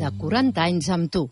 de 40 anys amb tu.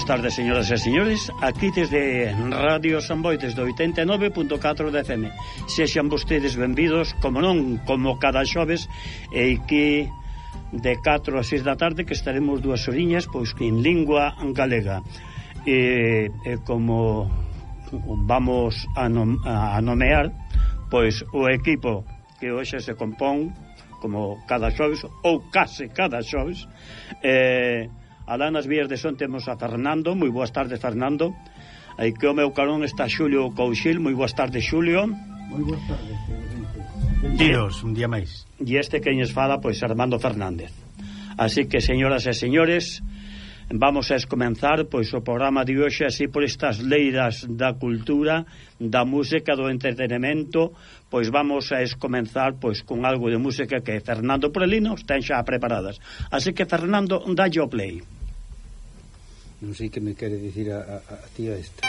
Boas tardes, señoras e señores, aquí desde Radio Samboites do 89.4 de FM. Sexan vostedes benvidos, como non, como cada xoves, e que de 4 a 6 da tarde que estaremos dúas oriñas, pois que en lingua galega. E, e como vamos a, nom, a nomear, pois o equipo que hoxe se compón, como cada xoves, ou case cada xoves, eh, Alá nas vías de son temos a Fernando, moi boas tardes Fernando. Aí que o meu carón está Xulio Couchil, moi boas tardes Xulio. Moi boas tardes. Dios, un día máis. E este que nos fala pois Armando Fernández. Así que señoras e señores, vamos a escomenzar pois o programa de hoxe así por estas leiras da cultura, da música, do entretenimento, pois vamos a escomenzar pois con algo de música que Fernando Prelino ten xa preparadas. Así que Fernando, dalle o play. Non sei que me quere dicir a, a, a tía esta.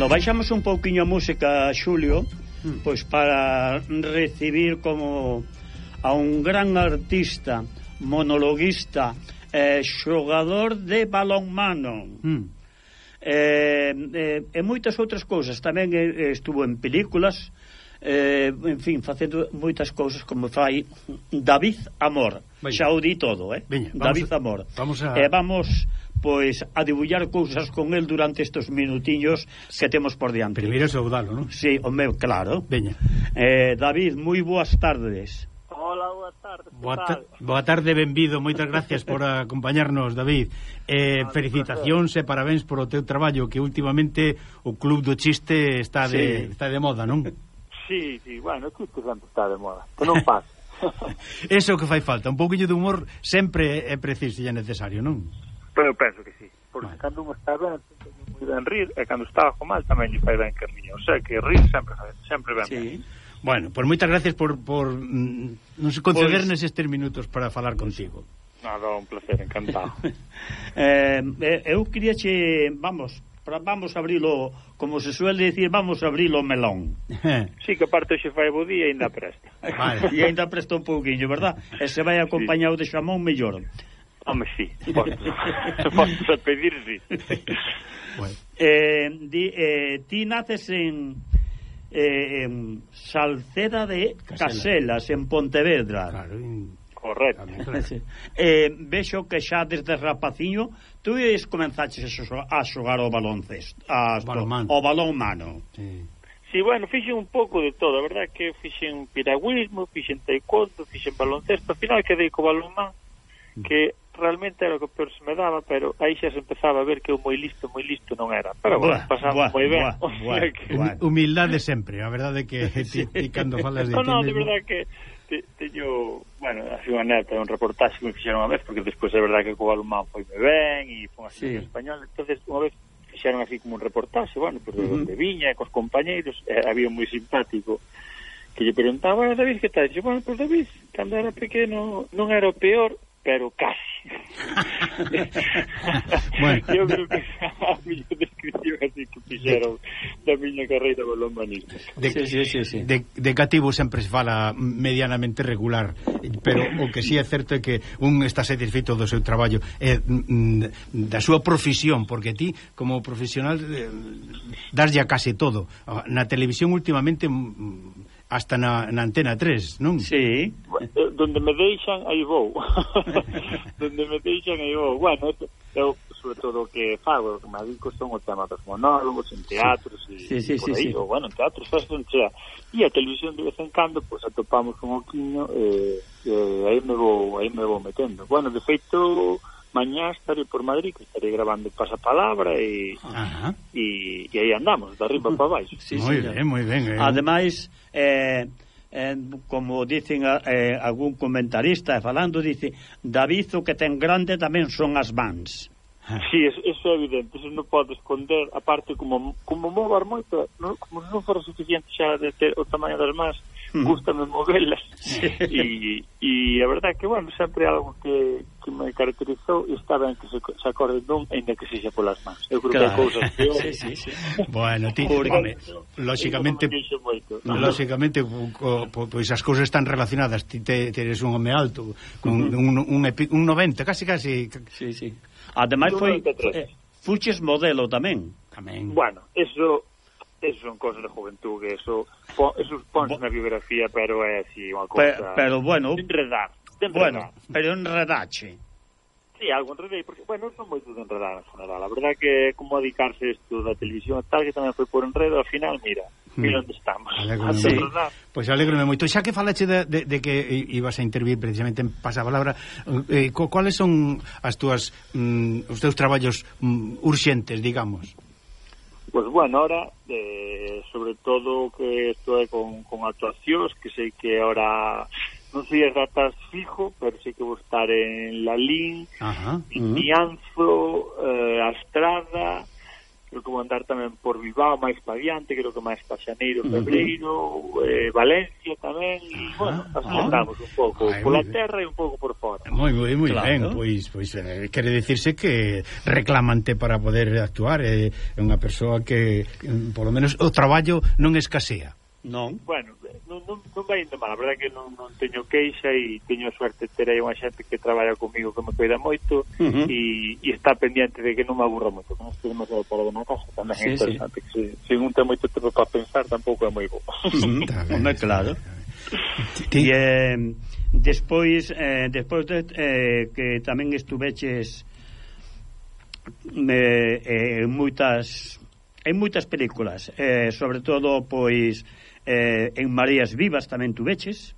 Cando baixamos un pouquiño a música, Xulio, mm. pois para recibir como a un gran artista, monologuista, eh, xogador de balonmano. Mm. Eh, eh, e moitas outras cousas tamén eh, estuvo en películas eh, en fin, facendo moitas cousas como fai David Amor Veña. xa o di todo, eh? Veña, David a, Amor vamos a... eh, vamos pois a debullar cousas con el durante estes minutiños que temos por diante. Primeiro saudalo, non? Sí, o meu, claro. Veña. Eh, David, moi boas tardes. Hola, boa tarde. Boa, ta boa tarde, benvido. Moitas gracias por acompañarnos, David. Eh, vale, felicitacións e parabéns por o teu traballo que últimamente o Club do Chiste está de sí. está de moda, non? Sí, sí, bueno, o Club sempre está de moda. Que non pasa. Eso que fai falta, un pouquinho de humor sempre é preciso e é necesario, non? Pero eu penso que sí. Porque vale. cando un está ben, moi ben rir, e cando está bajo mal tamén lle fai ben camiño. O sea, que rir sempre, sempre ben. Sí. Ben. Bueno, pues moitas gracias por, por mm, non se concedernes pois... estes minutos para falar contigo. Nada, un placer, encantado. Eh, eh, eu queria che, vamos, pra, vamos abrilo, como se suele decir, vamos abrilo melón. sí, que parte xe fai bo día e ainda presta. Vale. e ainda presta un pouquinho, verdad? E se vai acompañado sí. de xamón, mellor. Home, sí, posso, posso pedir, sí. Bueno. Eh, di, eh, ti naces en, eh, en Salceda de Caselas, Caselas en Pontevedra. Claro, en... Correcto. Sí. Eh, vexo que xa desde rapaciño tú es comenzaches a xogar o baloncesto, a, Balonmano. o balón mano. Sí. Sí, bueno, fixen un pouco de todo, a verdad que fixen piragüismo, fixen taekwondo, fixen baloncesto, ao final quedei co balonmán, que realmente era o que peor se me daba, pero aí xa se empezaba a ver que eu moi listo, moi listo non era. Pero bueno, pasamos moi ben. Boa, buah, que... Humildade sempre, a verdade que ti, ti, cando falas de no, ti No, de verdade que te, teño, bueno, así unha neta, un reportaxe que me fixeron unha vez, porque despois é verdade que co Balumán foi moi ben, e foi así sí. en español, entonces unha vez fixeron así como un reportaxe, bueno, por pues, uh -huh. onde viña, cos compañeiros, eh, había moi simpático, que lle preguntaba, bueno, David, que tal? Dixo, bueno, pues David, cando era pequeno non era o peor, pero casi. bueno. Eu creo que a mellor descripción así que fixeron da miña carreira balonmanista. De, sí, sí, sí, sí. de, de cativo sempre se fala medianamente regular, pero o que sí é certo é que un está satisfeito do seu traballo e eh, mm, da súa profesión, porque ti como profesional eh, daslle a case todo. Ah, Na televisión últimamente mm, hasta na, na Antena 3, non? Sí. Eh, donde me deixan, aí vou. Donde me deixan, aí vou. Bueno, eu, sobre todo, o que fago, o que me adico son o tema dos monólogos, en teatros, sí. e sí, sí, por sí, aí, sí. ou, bueno, en teatros, faz onde sea. E a televisión de vez en cando, pois, pues, atopamos un oquiño, e, eh, e eh, aí me vou, aí me vou metendo. Bueno, de feito mañá estaré por Madrid que estaré grabando pasapalabra e e, e aí andamos de arriba para baixo sí, moi ben, moi ben eh. ademais eh, eh, como dicen eh, algún comentarista falando dice David o que ten grande tamén son as vans Sí, eso, eso é evidente, eso non pode esconder, aparte como como mover moito, non, como non for suficiente xa de ter o tamaño das mans, gustame movelas e, e a verdade que, bueno, sempre algo que, que me caracterizou e está ben que se, se acorde dun ainda que sexa polas mans eu creo claro. que hai cousas que eu sí, sí, sí. bueno, ti, Porque, home, lóxicamente lóxicamente pois as cousas están relacionadas. Ti te, teres un home alto con un, un, un, un 90, casi casi. Sí, sí. ademais foi eh, fuches modelo tamén tamén bueno, eso Esas son cosas de juventud, que eso, eso ponse na biografía, pero é así unha cosa... Pero, pero bueno... De enredar, de enredar. Bueno, pero enredache. Sí, algo enredei, porque, bueno, non moito de enredar, general. A verdad que como dedicarse isto da televisión tal, que tamén foi por enredo, ao final, mira, hmm. mira onde estamos. Sí. Pois pues alegrome moito. Xa que falache de, de, de que ibas a intervir precisamente en pasapalabra, eh, co, cuáles son as túas mm, os teus traballos mm, urxentes, digamos? Pues, bueno, ahora, eh, sobre todo que estou con, con actuacións, que sei que ahora non sei ratas fijo, pero sei que vou estar en Lalín, Indianzo, eh, Astrada, creo que vou andar tamén por Bilbao máis pa diante, creo que máis pa Xaneiro, Febreiro, uh -huh. eh, Valencia tamén, e, bueno, así ah, andamos un pouco Ay, pola terra e un pouco por fora. Moi, moi, moi claro. ben, pois, pois eh, quere dicirse que reclamante para poder actuar é eh, unha persoa que, mm, eh, polo menos, o traballo non escasea. Non. Bueno, non, non, non vai indo mal, a verdade que non, non teño queixa e teño a suerte de ter aí unha xente que traballa comigo que me cuida moito uh -huh. e, e está pendiente de que non me aburra moito, que non estou demasiado para unha casa, tamén sí, é interesante, sí. que se, se un ten moito tempo para pensar tampouco é moi bo. Mm, Home, claro. E eh, despois, eh, despois de, eh, que tamén estuveches eh, eh, moitas en moitas películas, eh, sobre todo pois eh, en Mareas Vivas tamén tuveches.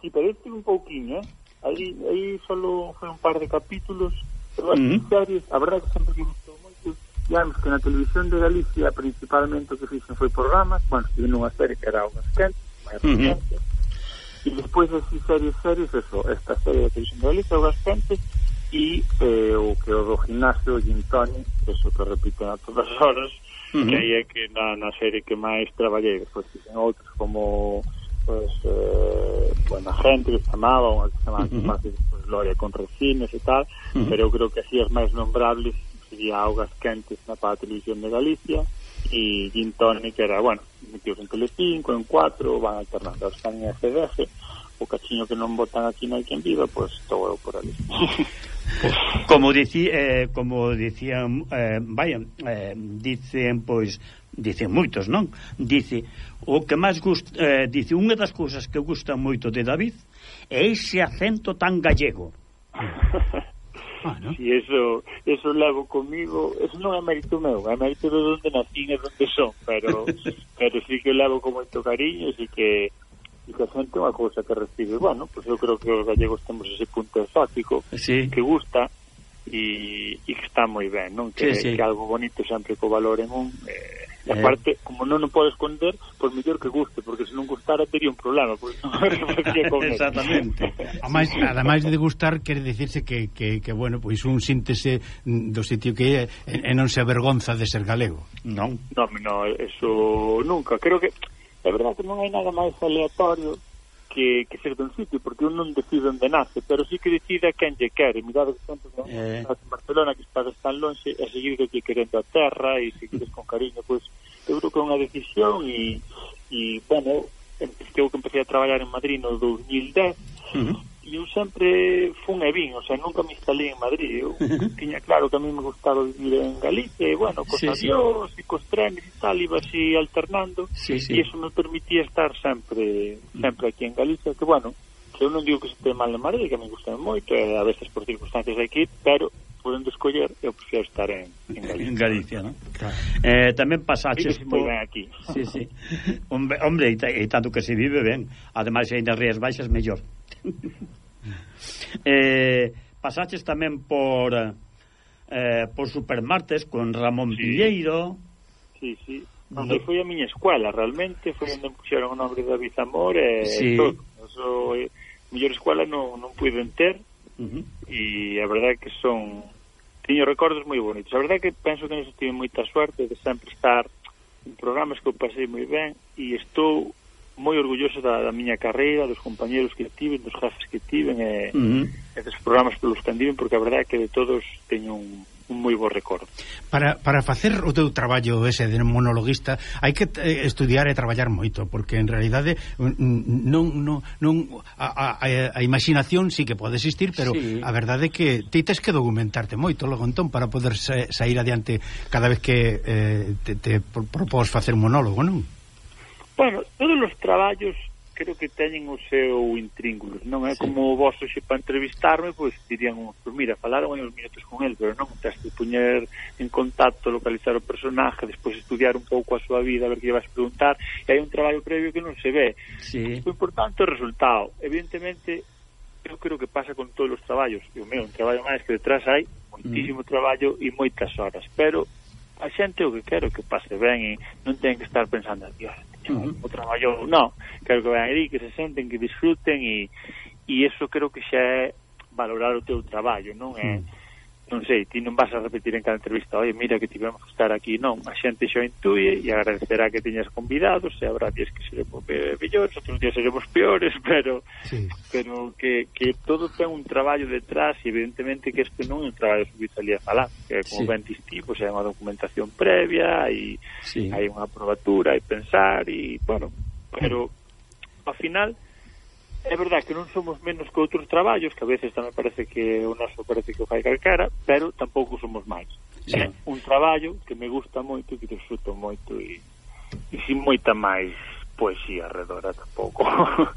Sí, pero este un pouquiño, eh? Aí, aí solo foi un par de capítulos, pero as uh -huh. series, a verdade que sempre que gustou moito, digamos que na televisión de Galicia principalmente o que fixen foi programas, bueno, que nunha serie que era o esquente, uh -huh. e despois así series, series, eso, esta serie de televisión de Galicia, o Gascante, e eh, o que o do gimnasio, o Gintoni, eso que repiten a todas as horas, -huh. que aí é que na, na serie que máis traballei despois en outros como pues, eh, buena gente que se chamaba unha que se chamaba uh -huh. Pues, Gloria contra os e tal uh -huh. pero eu creo que así as máis nombrables sería Augas Quentes na para a televisión de Galicia e Gin Tonic era, bueno, metidos en Telecinco, en 4 van alternando, están en FDF o cachiño que non botan aquí non hai quen viva, pois pues, estou eu por ali. como dicía, eh, como dicían, eh, vaya, eh, dicen pois dicen moitos, non? Dice o que máis gusta, eh, dice unha das cousas que gusta moito de David é ese acento tan gallego. Ah, ¿no? Si eso, eso levo comigo, eso non é mérito meu, é mérito de onde nací e onde son, pero pero sí que levo con moito cariño, así que e que a xente unha cousa que recibe. Bueno, pois pues eu creo que os gallegos temos ese punto exótico sí. que gusta e, e que está moi ben non que, sí, sí. que algo bonito sempre co valor en un eh, e eh. aparte, como non o podes esconder pois mellor que guste, porque se non gustara tería un problema porque non exactamente. Ademais, ademais de gustar quere dicirse que, que, que bueno, pois un síntese do sitio que eh, é e, e non se avergonza de ser galego. Non, non, no, eso nunca. Creo que é verdade que non hai nada máis aleatorio que, que ser dun sitio, porque un non decide onde nace, pero sí que decide a quen lle quere. Mirad que tantos non eh. en Barcelona, que estás tan longe, e seguir que querendo a terra, e seguires con cariño, pois, pues, eu creo que é unha decisión, e, e bueno, eu que empecé a traballar en Madrid no 2010, uh -huh e eu sempre fun e vin, o sea, nunca me instalei en Madrid, eu tiña claro que a mí me gustaba vivir en Galicia, e bueno, cos sí, avións sí. e cos trenes e tal, iba así alternando, sí, sí. e iso me permitía estar sempre sempre aquí en Galicia, que bueno, que eu non digo que se mal en Madrid, que me gusta moito, e a veces por circunstancias aquí, pero podendo escoller, eu prefiro estar en, en Galicia. En Galicia, non? Claro. Eh, tamén pasaches por... ben aquí. Sí, sí. Hombre, hombre e, e tanto que se vive ben. Ademais, aí nas Rías Baixas, mellor. eh, pasaches tamén por eh, por Supermartes con Ramón sí. Villeiro. Sí, sí. Onde foi a miña escola, realmente, foi onde puxeron o nome de David Amor e eh, sí. todo. Eso, eh, mellor escola non, non puiden ter uh -huh. e a verdade que son teño recordos moi bonitos a verdade que penso que non tive moita suerte de sempre estar en programas que eu pasei moi ben e estou moi orgulloso da, da miña carreira, dos compañeros que tiven, dos jefes que tiven e, uh -huh. e dos programas pelos que andiven, porque a verdade é que de todos teño un un moi bo recordo. Para, para facer o teu traballo ese de monologuista hai que eh, estudiar e traballar moito, porque en realidade mm, mm, non, non, non a, a, a imaginación sí que pode existir, pero sí. a verdade é que ti tes que documentarte moito logo entón para poder sa, sair adiante cada vez que eh, te, te propós facer monólogo, non? Bueno, todos os traballos creo que teñen o seu intríngulo, non é sí. como vos hoxe para entrevistarme, pois dirían uns, pues, mira, falaron hai uns minutos con el, pero non tens que puñer en contacto, localizar o personaje, despois estudiar un pouco a súa vida, a ver que lle vas preguntar, e hai un traballo previo que non se ve. Sí. O importante é o resultado. Evidentemente, eu creo que pasa con todos os traballos, e o meu, un traballo máis que detrás hai moitísimo mm. traballo e moitas horas, pero a xente o que quero que pase ben e non ten que estar pensando, Dios, o o traballou, non. Quero que vean aí, que se senten, que disfruten e, e eso creo que xa é valorar o teu traballo, non é non sei, ti non vas a repetir en cada entrevista, oye, mira que tivemos que estar aquí, non, a xente xo intuye e agradecerá que teñas convidados, e habrá días que seremos mellores, outros días seremos peores, pero sí. pero que, que todo ten un traballo detrás e evidentemente que este non é un traballo subirse ali a falar, que como sí. ben distí, pois é unha documentación previa e sí. hai unha aprobatura e pensar e, bueno, pero ao final é verdad que non somos menos que outros traballos, que a veces tamén parece que o noso parece que o fai calquera, pero tampouco somos máis. Sí. É un traballo que me gusta moito e que disfruto moito e, e sin moita máis poesía redora tampouco.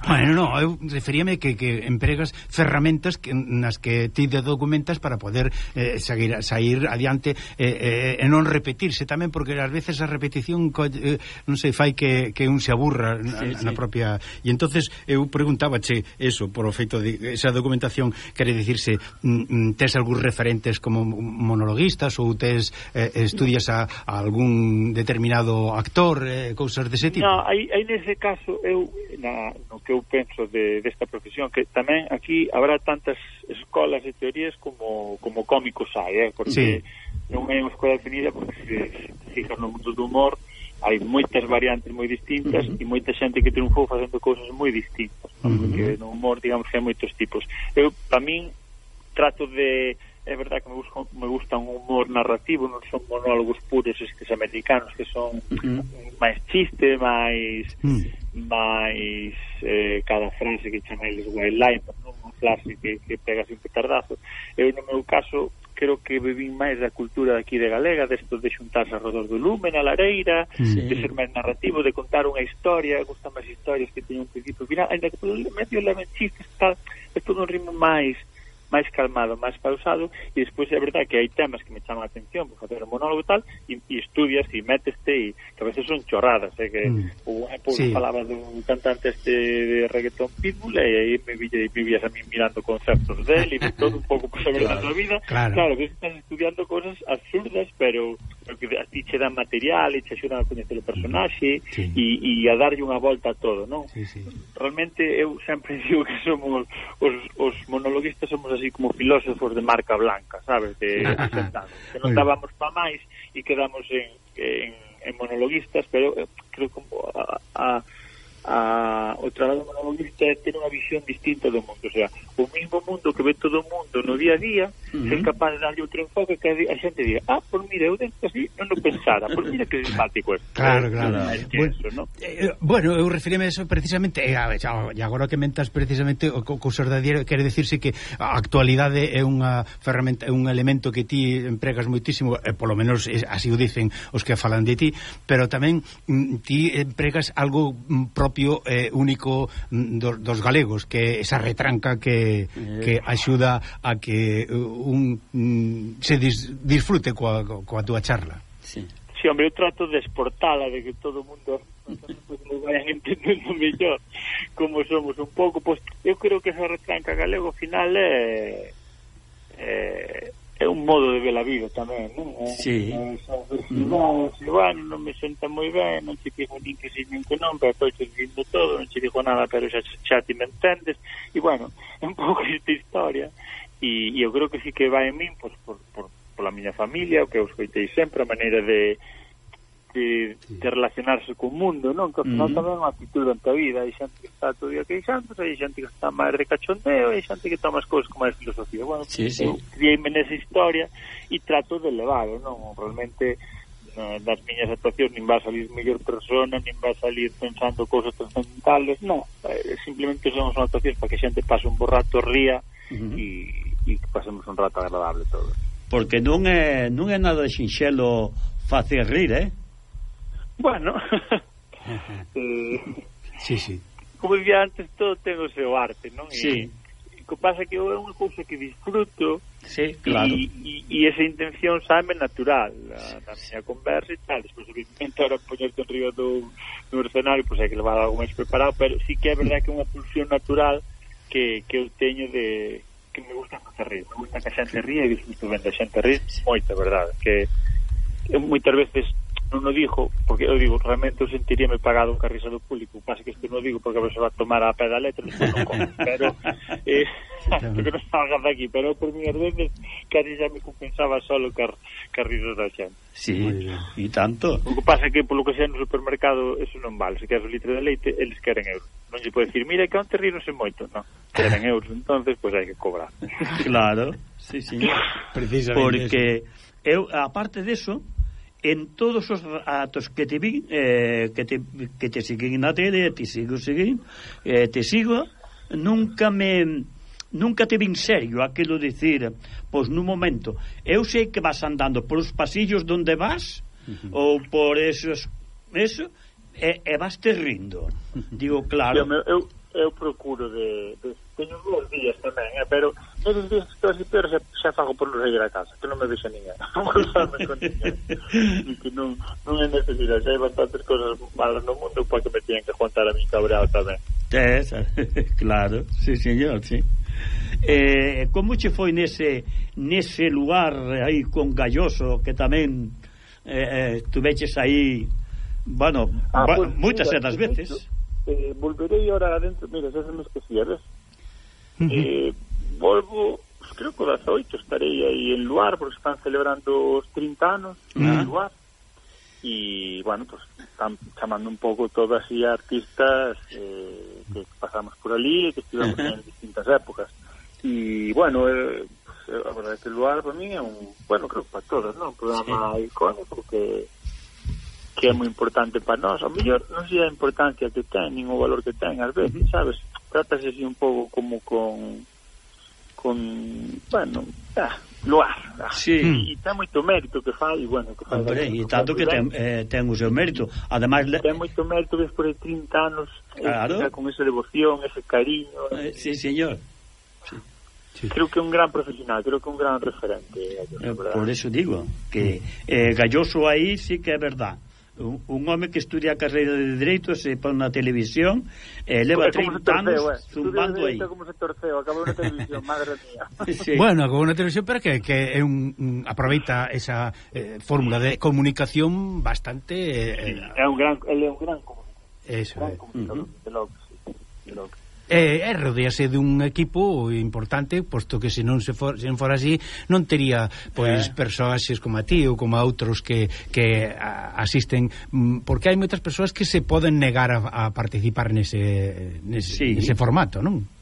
Bueno, no, eu referíame que, que empregas ferramentas que, nas que ti de documentas para poder eh, seguir, sair adiante eh, eh, e non repetirse tamén, porque ás veces a repetición co, eh, non sei, fai que, que un se aburra na, sí, sí. na propia... E entonces eu preguntábache eso, por o feito de esa documentación, quere dicirse mm, mm, tes algúns referentes como monologuistas ou tes eh, estudias a, a algún determinado actor, eh, cousas dese tipo? No, aí, hai nese caso eu na, no que eu penso de, desta profesión que tamén aquí habrá tantas escolas e teorías como, como cómicos hai, eh? porque sí. non é unha escola definida porque se, se fijas no mundo do humor hai moitas variantes moi distintas uh -huh. e moita xente que triunfou facendo cousas moi distintas uh -huh. porque no humor digamos que hai moitos tipos eu para min trato de é verdad que me, busco, me gusta un humor narrativo, non son monólogos puros estes americanos que son uh -huh. máis chiste, máis uh -huh. máis eh, cada frase que chama eles guideline, non? un frase que, que pega sin petardazo. Eu no meu caso creo que bebín máis da cultura aquí de Galega, desto de xuntarse a redor do lume, na lareira, sí. de ser máis narrativo, de contar unha historia, gustan máis historias que teñen un principio final, ainda que polo medio leven chistes, tal, é todo un ritmo máis máis calmado, máis pausado, e despois é verdade que hai temas que me chaman a atención por facer un monólogo e tal, e, e estudias e meteste, e que a veces son chorradas, eh, que mm. o Apple sí. falaba dun cantante este de reggaeton Pitbull, e aí me, vi, me vías a mí mirando conceptos dele e todo un pouco para saber claro, da vida, claro, claro que estás estudiando cosas absurdas, pero que a ti che dan material e che axudan a coñecer o personaxe mm. sí. e, e a darlle unha volta a todo, non? Sí, sí. Realmente eu sempre digo que somos os, os monologuistas somos así como filósofos de marca blanca, sabes, de, de que non dábamos pa máis e quedamos en, en, en monologuistas, pero eh, creo que a, a a, o traballo monologuista é ter unha visión distinta do mundo, o sea, o mismo mundo que ve todo o mundo no día a día, uh -huh. ser capaz de darlle outro enfoque que a xente diga, ah, por mira, eu dentro así non o pensara, por mira que simpático é. Claro, claro. claro. Bueno, eso, ¿no? eh, bueno, eu refirime a eso precisamente, eh, e eh, agora que mentas precisamente o curso da diario, quere decirse que a actualidade é unha ferramenta, é un elemento que ti empregas moitísimo, e polo menos así o dicen os que falan de ti, pero tamén mm, ti empregas algo mm, propio propio eh, único mm, dos, dos galegos que esa retranca que, eh. que axuda a que eh, un mm, se dis, disfrute coa, coa túa charla sí. sí, hombre, eu trato de exportala de que todo o mundo vayan entendendo mellor como somos un pouco pois, eu creo que esa retranca galego final é eh, é un modo de ver a vida tamén, non? Eh, sí. Eh, van, non me senta moi ben, non te digo nin que si, nin que non, pero estou dicindo todo, non te digo nada, pero xa, xa ti me entendes. E, bueno, é un pouco esta historia, e, e eu creo que sí que vai en min, pois, por, por, pola miña familia, o que eu escoitei sempre, a maneira de de, de relacionarse co mundo, non? Que ao final uh -huh. tamén é unha actitud ante a vida, hai xente que está todo día queixándose, hai xente que está máis de cachondeo, hai xente que toma as cousas con máis filosofía. Bueno, sí, sí. eu criei-me nesa historia e trato de levar, non? Realmente eh, nas miñas actuacións nin va a salir mellor persona, nin va a salir pensando cousas transcendentales, non, eh, simplemente somos unha actuación para que a xente pase un borrato ría e uh -huh. E, e pasemos un rato agradable todos. Porque non é non é nada xinxelo facer rir, eh? Bueno, eh, sí, sí. como dicía antes, todo ten o seu arte, non? Sí. E, o que pasa que é unha cousa que disfruto sí, claro. e, e, e esa intención sabe natural a, na miña conversa e tal despois evidentemente ahora poñerte en río do, do escenario pois pues, hai que levar algo máis preparado pero sí que é verdade que é unha pulsión natural que, que eu teño de que me gusta facer rir me gusta que a xente ríe e disfruto ben da xente rir moita, verdade que moitas veces non o digo, porque eu digo, realmente eu sentiríame pagado un carrizo do público, pasa que isto non o digo porque a persoa va a tomar a pé da letra, non como, pero eh, que non salgas de aquí, pero por minhas veces casi xa me compensaba solo car, carrizos da xente. Sí, e tanto. O que pasa é que polo que sea no supermercado eso non vale, se queres un litro de leite, eles queren euros. Non se pode dicir, mira que onte rironse moito, non, queren euros, entonces pois pues, hai que cobrar. Claro, sí, sí. Precisamente Porque eso. eu, aparte de eso, en todos os atos que te vi, eh, que, te, que te siguen na tele, te sigo seguindo, eh, te sigo, nunca me nunca te vin serio aquilo dicir, pois nun momento, eu sei que vas andando polos pasillos donde vas, uh -huh. ou por esos, eso, e, e vas te rindo. Digo, claro... Eu, eu, eu procuro de, de... Teño dous días tamén, eh, pero Eles dicen que os limperos xa fago por luz da casa, que non me deixa ninguén. e que non, non é necesidade, xa hai bastantes cosas malas no mundo para que me teñen que aguantar a mi cabreado tamén. Esa, claro, sí señor, sí. Eh, como che foi nese, nese lugar aí con Galloso que tamén eh, eh, tuveches aí bueno, ah, pues, moitas das veces eh, volverei ahora adentro mira, xa se me esquecía ves? -huh. eh, volvo pues, creo que o 18 estarei aí en Luar porque están celebrando os 30 anos uh -huh. en Luar e bueno, pues están chamando un pouco todas as artistas eh, que pasamos por ali e que estivemos uh -huh. en distintas épocas e bueno eh, pues, a verdade que Luar para mí é un bueno, creo que para todos, non? un programa sí. icónico que que é moi importante para nós, ao mellor non sei a importancia que ten, nin o valor que ten, ás veces, sabes? trátase así un pouco como con con, bueno, ah, luar. Sí. E hmm. ten moito mérito que fai, bueno, que fai. Hombre, e tanto que ten, eh, ten o seu mérito. Ademais ten moito mérito ves por 30 anos eh, claro. eh, con esa devoción, ese cariño. Eh, sí, señor. Sí. Creo que é un gran profesional, creo que é un gran referente Galloso, eh, Por eso digo que eh, Galloso aí sí que é verdad un, un home que estudia a carreira de Dereito se pon na televisión e eh, leva 30 torceu, anos eh? zumbando aí. Como se torceu, acabou na televisión, madre mía. Sí. Bueno, acabou na televisión, pero que, que é un, un aproveita esa eh, fórmula de comunicación bastante... Eh, é un gran, ele é un gran comunicador. Eso, gran eh. comunicador uh -huh. de sí, De logo e, e rodease dun equipo importante, posto que se non se for, se non for así, non tería pois eh. persoaxes como a ti ou como a outros que, que a, asisten, mm, porque hai moitas persoas que se poden negar a, a participar nese, nese, sí. nese formato, non?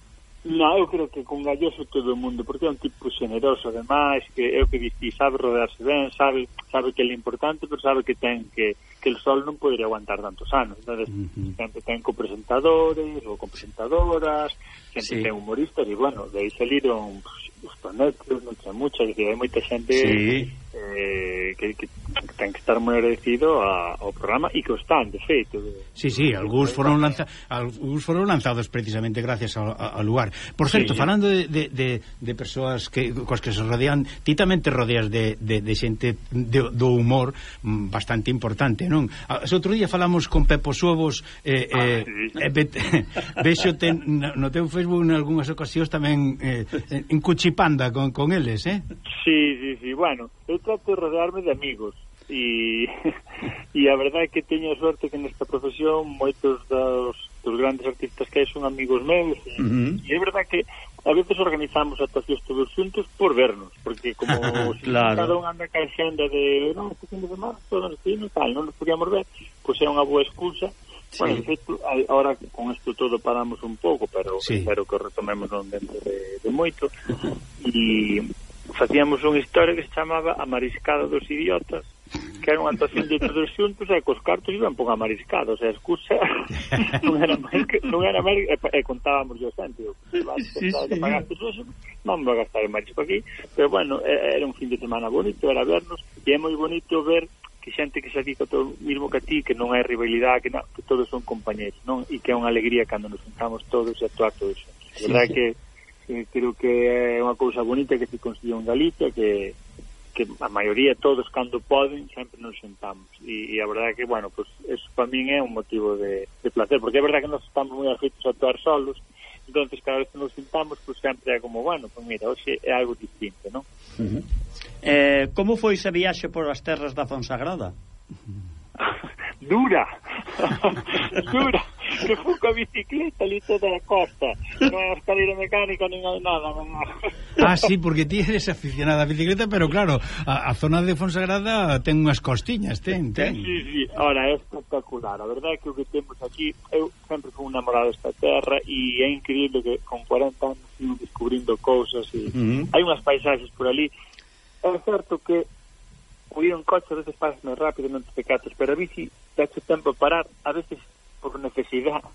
No, eu creo que con Galloso todo o mundo, porque é un tipo generoso, ademais, que é o que dixi, sabe rodearse ben, sabe, sabe que é importante, pero sabe que ten que, que el sol non podría aguantar tantos anos. Entonces, uh -huh. sempre ten co presentadores ou co presentadoras, sempre sí. ten humoristas, e, bueno, de aí saliron pues, os planecos, mucha, mucha, que hai moita xente sí. eh, que, que, que ten que estar moi agradecido a, ao programa e que o están, de feito. De, sí, sí, algúns foron, lanza, algúns foron lanzados precisamente gracias ao, ao lugar. Por certo, sí. falando de, de, de, de persoas que, cos que se rodean, ti tamén te rodeas de, de, de xente de, do humor mm, bastante importante, non? O outro día falamos con Pepo Suovos eh, eh, ah, eh, sí. eh, vexo ten, no teu Facebook en algunhas ocasións tamén eh, encuchipado panda con, con eles, eh? Sí, sí, sí, bueno, eu trato de rodearme de amigos e, e a verdade é que teño a sorte que nesta profesión moitos dos, dos grandes artistas que hai son amigos meus e, uh -huh. e é verdade que a veces organizamos actuacións todos xuntos por vernos, porque como claro. cada un anda ca xenda de non, este fin de semana todos nos tal, non nos podíamos ver, pois é unha boa excusa Sí. Bueno, isto, ahora con isto todo paramos un pouco, pero sí. espero que retomemos non dentro de, de moito. E facíamos unha historia que se chamaba A mariscada dos idiotas, que era unha actuación de todos xuntos e cos cartos iban pon a mariscada, o sea, a excusa non era máis que, non era máis e, e contábamos yo sempre, sí, sí, sí. Eso, non vou gastar o marisco aquí, pero bueno, era un fin de semana bonito, era vernos, e é moi bonito ver que xente que se dedica todo mismo que a ti, que non hai rivalidade, que, non, que todos son compañeros, non? E que é unha alegría cando nos juntamos todos e actuar todos. A sí, verdade sí. que eh, creo que é unha cousa bonita que se conseguiu en Galicia, que que a maioría todos cando poden sempre nos sentamos e, e a verdade que, bueno, pues, eso para min é un motivo de, de placer, porque é verdade que nos estamos moi afeitos a actuar solos, entonces cada vez que nos juntamos, pues, sempre é como, bueno, pues, mira, hoxe é algo distinto, non? Uh -huh. eh, como foi esa viaxe por as terras da Fonsagrada? dura, dura, que fui coa bicicleta ali toda a costa, non hai escalera mecánica nin hai nada. Non. Ah, sí, porque ti eres aficionada á bicicleta, pero claro, a, a zona de Fonsagrada ten unhas costiñas, ten, ten. Sí, sí, ora, é espectacular, a verdade é que o que temos aquí, eu sempre fui enamorado desta terra e é increíble que con 40 anos sigo descubrindo cousas e uh -huh. hai unhas paisaxes por ali. É certo que o ir en coche a veces pasas máis rápido non te pecates, pero a bici techo tempo a parar, a veces por necesidade.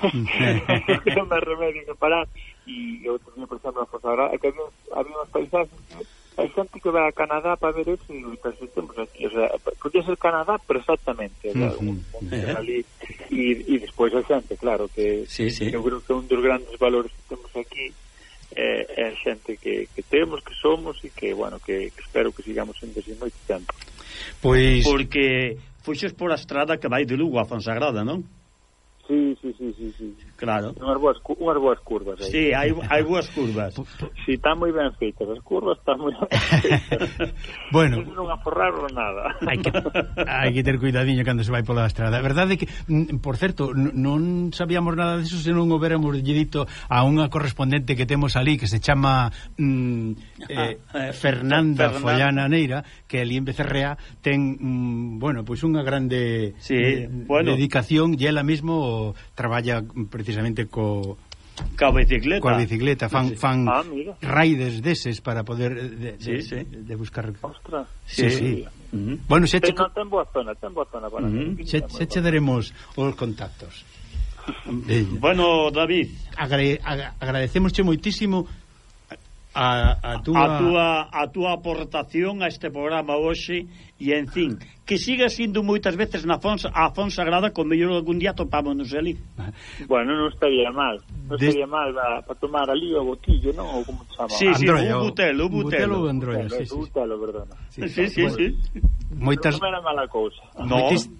non me remedio que parar. E eu tenía, por exemplo, pues, ahora, que había, había unhas paisaxes que hai xente que vai a Canadá para ver eso e outras tempo aquí. O sea, podía ser Canadá perfectamente. Uh -huh. un, ali, e, e despois a xente, claro, que sí, sí. eu creo que un dos grandes valores que temos aquí eh, é, é xente que, que temos, que somos e que, bueno, que, que espero que sigamos sendo así moito tempo. Pois... Porque fuxes por a estrada que vai de Lugo a Fonsagrada, non? Sí, sí, sí, sí, sí. Claro. Unhas boas, unhas boas curvas aí. Sí, hai, hai boas curvas. Si, sí, están moi ben feitas as curvas, están moi ben feitas. bueno, non aforraron nada. Hai que hai que ter cuidadiño cando se vai pola estrada. A verdade é que, mm, por certo, non sabíamos nada disso se non houbéramos dito a unha correspondente que temos ali que se chama mm, eh, ah, eh, Fernanda, Fernanda Follana Neira, que ali en Becerrea ten, mm, bueno, pois pues unha grande sí, eh, bueno. dedicación e ela mesmo traballa precisamente precisamente co ca bicicleta. Coa bicicleta, fan fan ah, mira. raides deses para poder eh, de, sí, de, sí. de buscar. Ostras. Sí, sí. sí. Uh. Bueno, se che... ten boa zona, ten boa zona para. Uh. Se, se che daremos os contactos. bueno, David, Agra agradecemosche moitísimo a, a, túa... a, túa, a túa aportación a este programa hoxe e en fin, que siga sindo moitas veces na Fons, a Fons Sagrada con mellor algún día topámonos ali. Bueno, non estaría mal non De... estaría mal para tomar ali o botillo non? ou como se chama? Sí, sí, Androia, o butelo o butelo, o androia, sí, sí. butelo, perdona. Sí, sí, sí, sí. Moitas... Non era mala cousa. No. Moitis...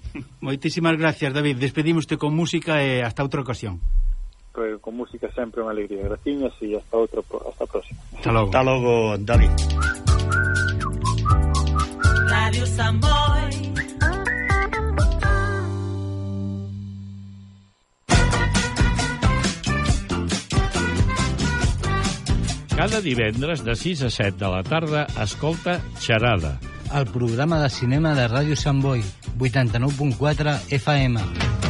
Moitísimas gracias David, despedimos con música e hasta outra ocasión. Pues, con música sempre unha alegría. Graciñas e hasta outro, hasta a próxima. Hasta logo. Hasta logo, David. Radio Samboy. Cada divendres de 6 a 7 de la tarda escolta Xarada. el programa de cinema de Ràdio Sant Boi, 89.4 FM.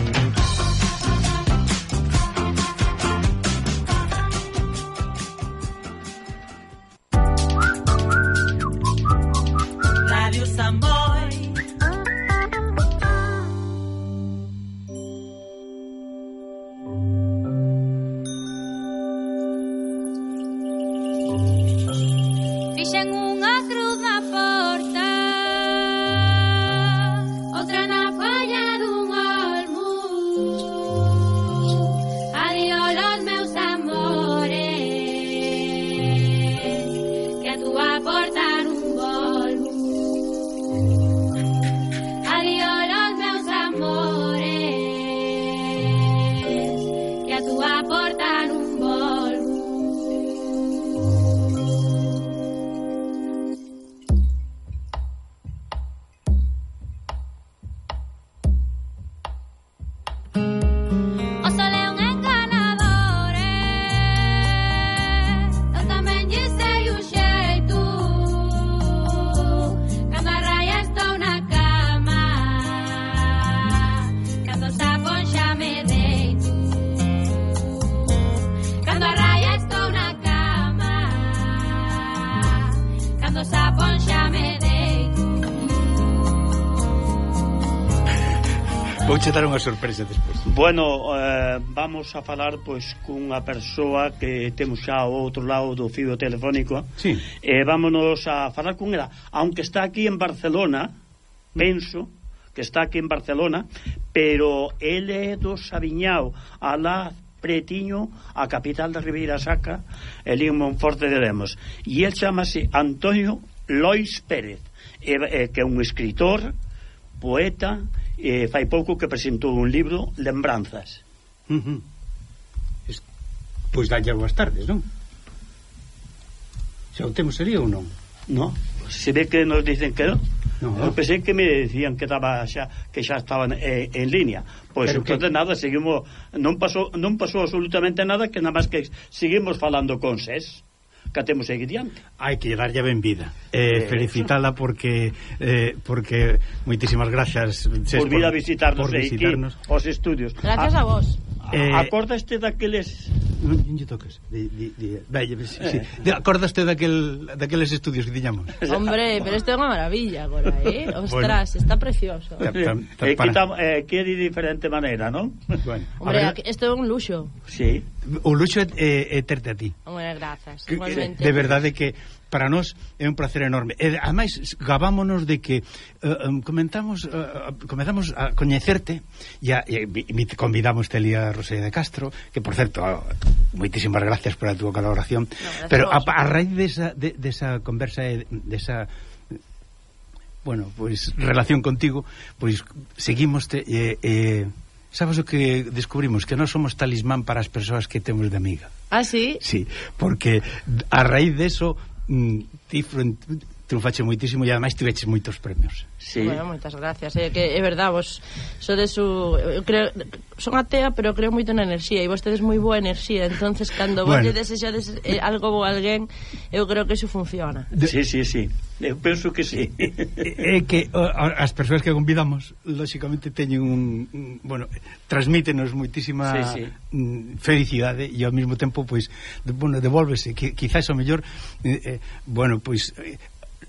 unha sorpresa despois. Bueno, eh, vamos a falar pois cunha persoa que temos xa ao outro lado do fío telefónico. Sí. Eh, vámonos a falar con ela, aunque está aquí en Barcelona, penso que está aquí en Barcelona, pero ele é do Sabiñao, alá pretiño a capital da Ribeira Sacra, el en Monforte de Lemos. E el chamase Antonio Lois Pérez, eh, eh, que é un escritor, poeta eh, fai pouco que presentou un libro Lembranzas uh -huh. es, Pois dalle boas tardes, non? Xa o temos ali ou non? Non, se ve que nos dicen que non No. Eu pensei que me decían que estaba xa que xa estaban eh, en línea. Pois pues, entonces que... nada, seguimos non pasou non pasou absolutamente nada que nada máis que seguimos falando con SES que temos aí diante. Hai que darlle ben vida. Eh, eh felicitala porque eh, porque moitísimas gracias por vir a visitarnos, por visitarnos. aquí aos estudios. Gracias a, a vos. Eh... Acordaste daqueles... Non, non lle toques. Di, di, di... Vaya, sí, sí. Eh. De, acordaste daquel, daqueles estudios que tiñamos? Hombre, pero isto é unha maravilla agora, eh? Ostras, bueno. está precioso. Ta, ta, eh, ta, eh, para... quita, eh, que de diferente maneira, non? Bueno, Hombre, isto é un luxo. Sí. O luxo é, é, é terte a ti. Hombre, grazas. Que, de verdade que para nós é un placer enorme. E ademais gabámonos de que uh, um, comentamos eh, eh, uh, comenzamos a coñecerte e, a, e, e te convidamos Telia Rosalía de Castro, que por certo, uh, moitísimas gracias por a túa colaboración, no, pero a, a raíz desa de, desa conversa desa bueno, pois pues, relación contigo, pois pues, seguimos te, eh, eh Sabes o que descubrimos? Que non somos talismán para as persoas que temos de amiga. Ah, sí? Sí, porque a raíz de eso mm, different triunfaxe moitísimo e ademais tiveches moitos premios. Sí. Bueno, moitas gracias. É que é verdade, vos sodes o eu creo son atea, pero creo moito na enerxía e vostedes moi boa enerxía, entonces cando bueno. vos lle desexades eh, algo bo a alguén, eu creo que iso funciona. De... Sí, sí, sí. Eu penso que sí. É que o, as persoas que convidamos lóxicamente teñen un, un bueno, transmítenos moitísima sí, sí. Mm, felicidade e ao mesmo tempo pois de, bueno, devólvese que quizás o mellor eh, eh, bueno, pois eh,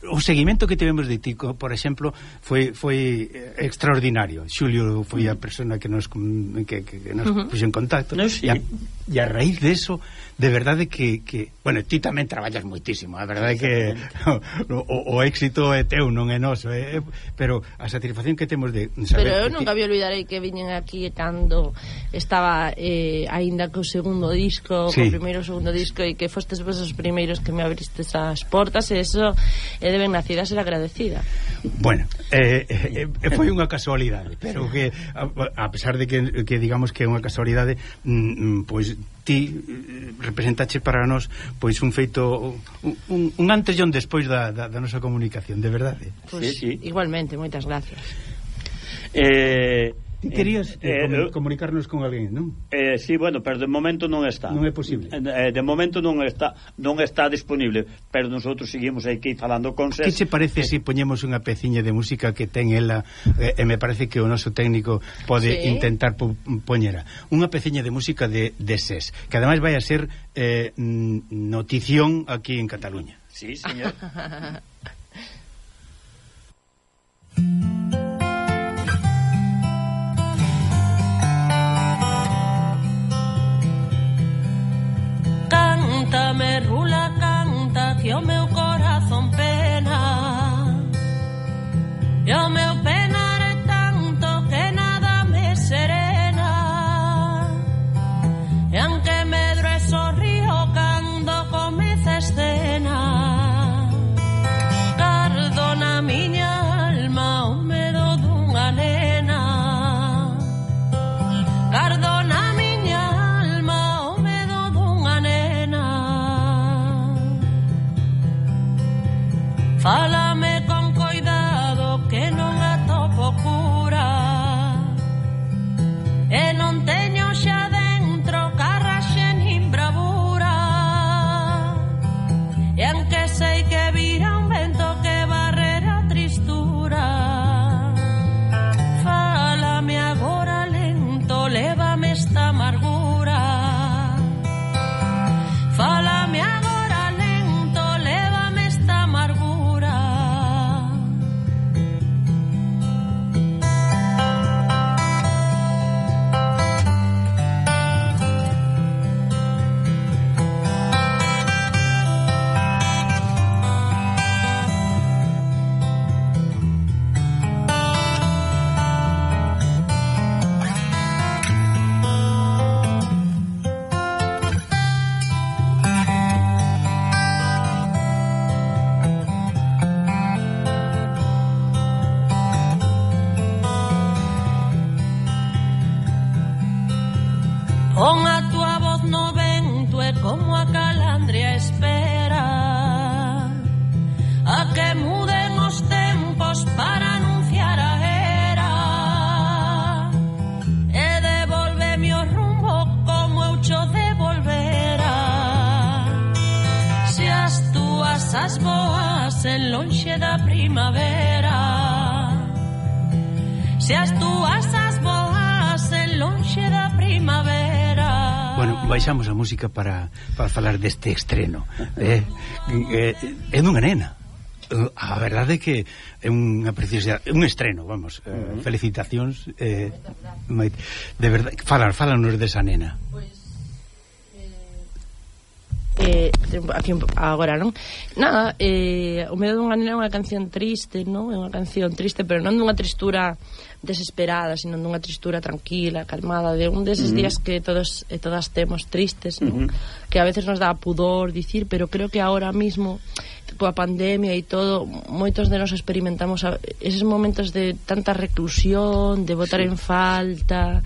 o seguimento que tivemos de ti, por exemplo, foi foi eh, extraordinario. Xulio foi a mm. persona que nos que, que nos uh -huh. puxo en contacto no, sí. e, a, e a raíz de eso de verdade que, que bueno, ti tamén traballas moitísimo, a verdade que o, o éxito é teu, non é noso, é, pero a satisfacción que temos de saber Pero eu nunca ti... me olvidarei que viñen aquí cando estaba eh, aínda co segundo disco, sí. co primeiro segundo disco e que fostes vos os primeiros que me abristes as portas e eso é de ben nacida ser agradecida. Bueno, eh, eh, eh, foi unha casualidade, pero que a, a pesar de que, que digamos que é unha casualidade, mm, mm pois pues, ti eh, representache para nós pois un feito un, un antes e un despois da, da, da nosa comunicación, de verdade. Pois, sí, sí. igualmente, moitas gracias. Eh Ti querías eh, eh, eh comunicarnos con alguén, non? Eh, sí, bueno, pero de momento non está. Non é posible. Eh, eh, de momento non está non está disponible, pero nosotros seguimos aquí falando con Ses. Que che parece se si poñemos unha peciña de música que ten ela eh, e me parece que o noso técnico pode sí. intentar po poñera. Unha peciña de música de, de Ses, que ademais vai a ser eh, notición aquí en Cataluña. Sí, señor. Cántame, rula, canta, que o meu corazón pena. E o meu música para, para falar deste estreno é, é, é dunha nena eh, a verdade é que é unha preciosidade, un estreno, vamos. Uh -huh. Felicitacións eh de verdade, falar, falanos desa nena. Pois eh, aquí agora, non? Nada, eh, o medo dunha nena é unha canción triste, non? É unha canción triste, pero non dunha tristura desesperada, sino dunha tristura tranquila, calmada, de un deses uh -huh. días que todos e todas temos tristes, uh -huh. que a veces nos dá pudor dicir, pero creo que ahora mismo coa pandemia e todo, moitos de nós experimentamos a, esos momentos de tanta reclusión, de votar sí. en falta,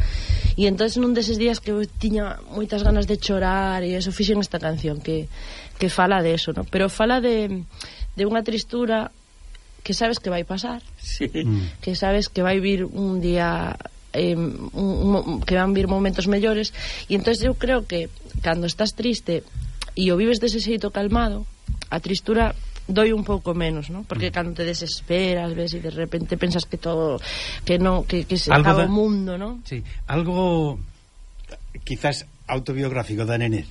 e entonces nun deses días que tiña moitas ganas de chorar e eso fixen esta canción que, que fala de eso, ¿no? pero fala de, de unha tristura que sabes que vai pasar sí. Mm. que sabes que vai vir un día eh, un, un, que van vir momentos mellores e entonces eu creo que cando estás triste e o vives dese xeito calmado a tristura doi un pouco menos, ¿no? Porque mm. cando te desesperas, ves e de repente pensas que todo que no que, que se algo acaba da, o mundo, ¿no? Sí, algo quizás autobiográfico da Nené.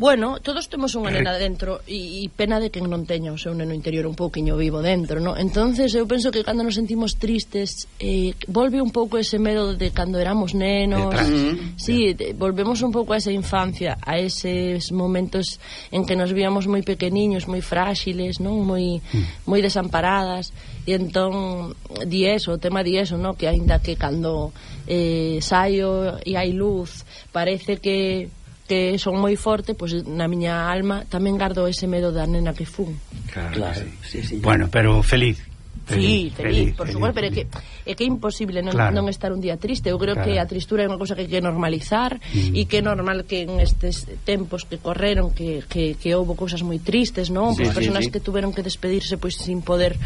Bueno, todos temos unha eh. nena dentro e, e pena de quen non teña o seu neno interior un pouquiño vivo dentro, no? Entonces eu penso que cando nos sentimos tristes eh, volve un pouco ese medo de cando éramos nenos. Detrás. sí, de, volvemos un pouco a esa infancia, a eses momentos en que nos víamos moi pequeniños, moi fráxiles, non? Moi mm. moi desamparadas e entón di eso, o tema di eso, no? Que aínda que cando eh, saio e hai luz, parece que que son moi forte, pois pues, na miña alma tamén gardo ese medo da nena que fun. Claro, claro sí. Sí, sí. Bueno, pero feliz. Sí, feliz, feliz por suposto, pero é que é que é imposible non, claro. non estar un día triste. Eu creo claro. que a tristura é unha cousa que hai que normalizar mm. e que é normal que en estes tempos que correron que, que, que houve cousas moi tristes, non? Sí, pois sí, personas sí. que tuveron que despedirse pois sin poder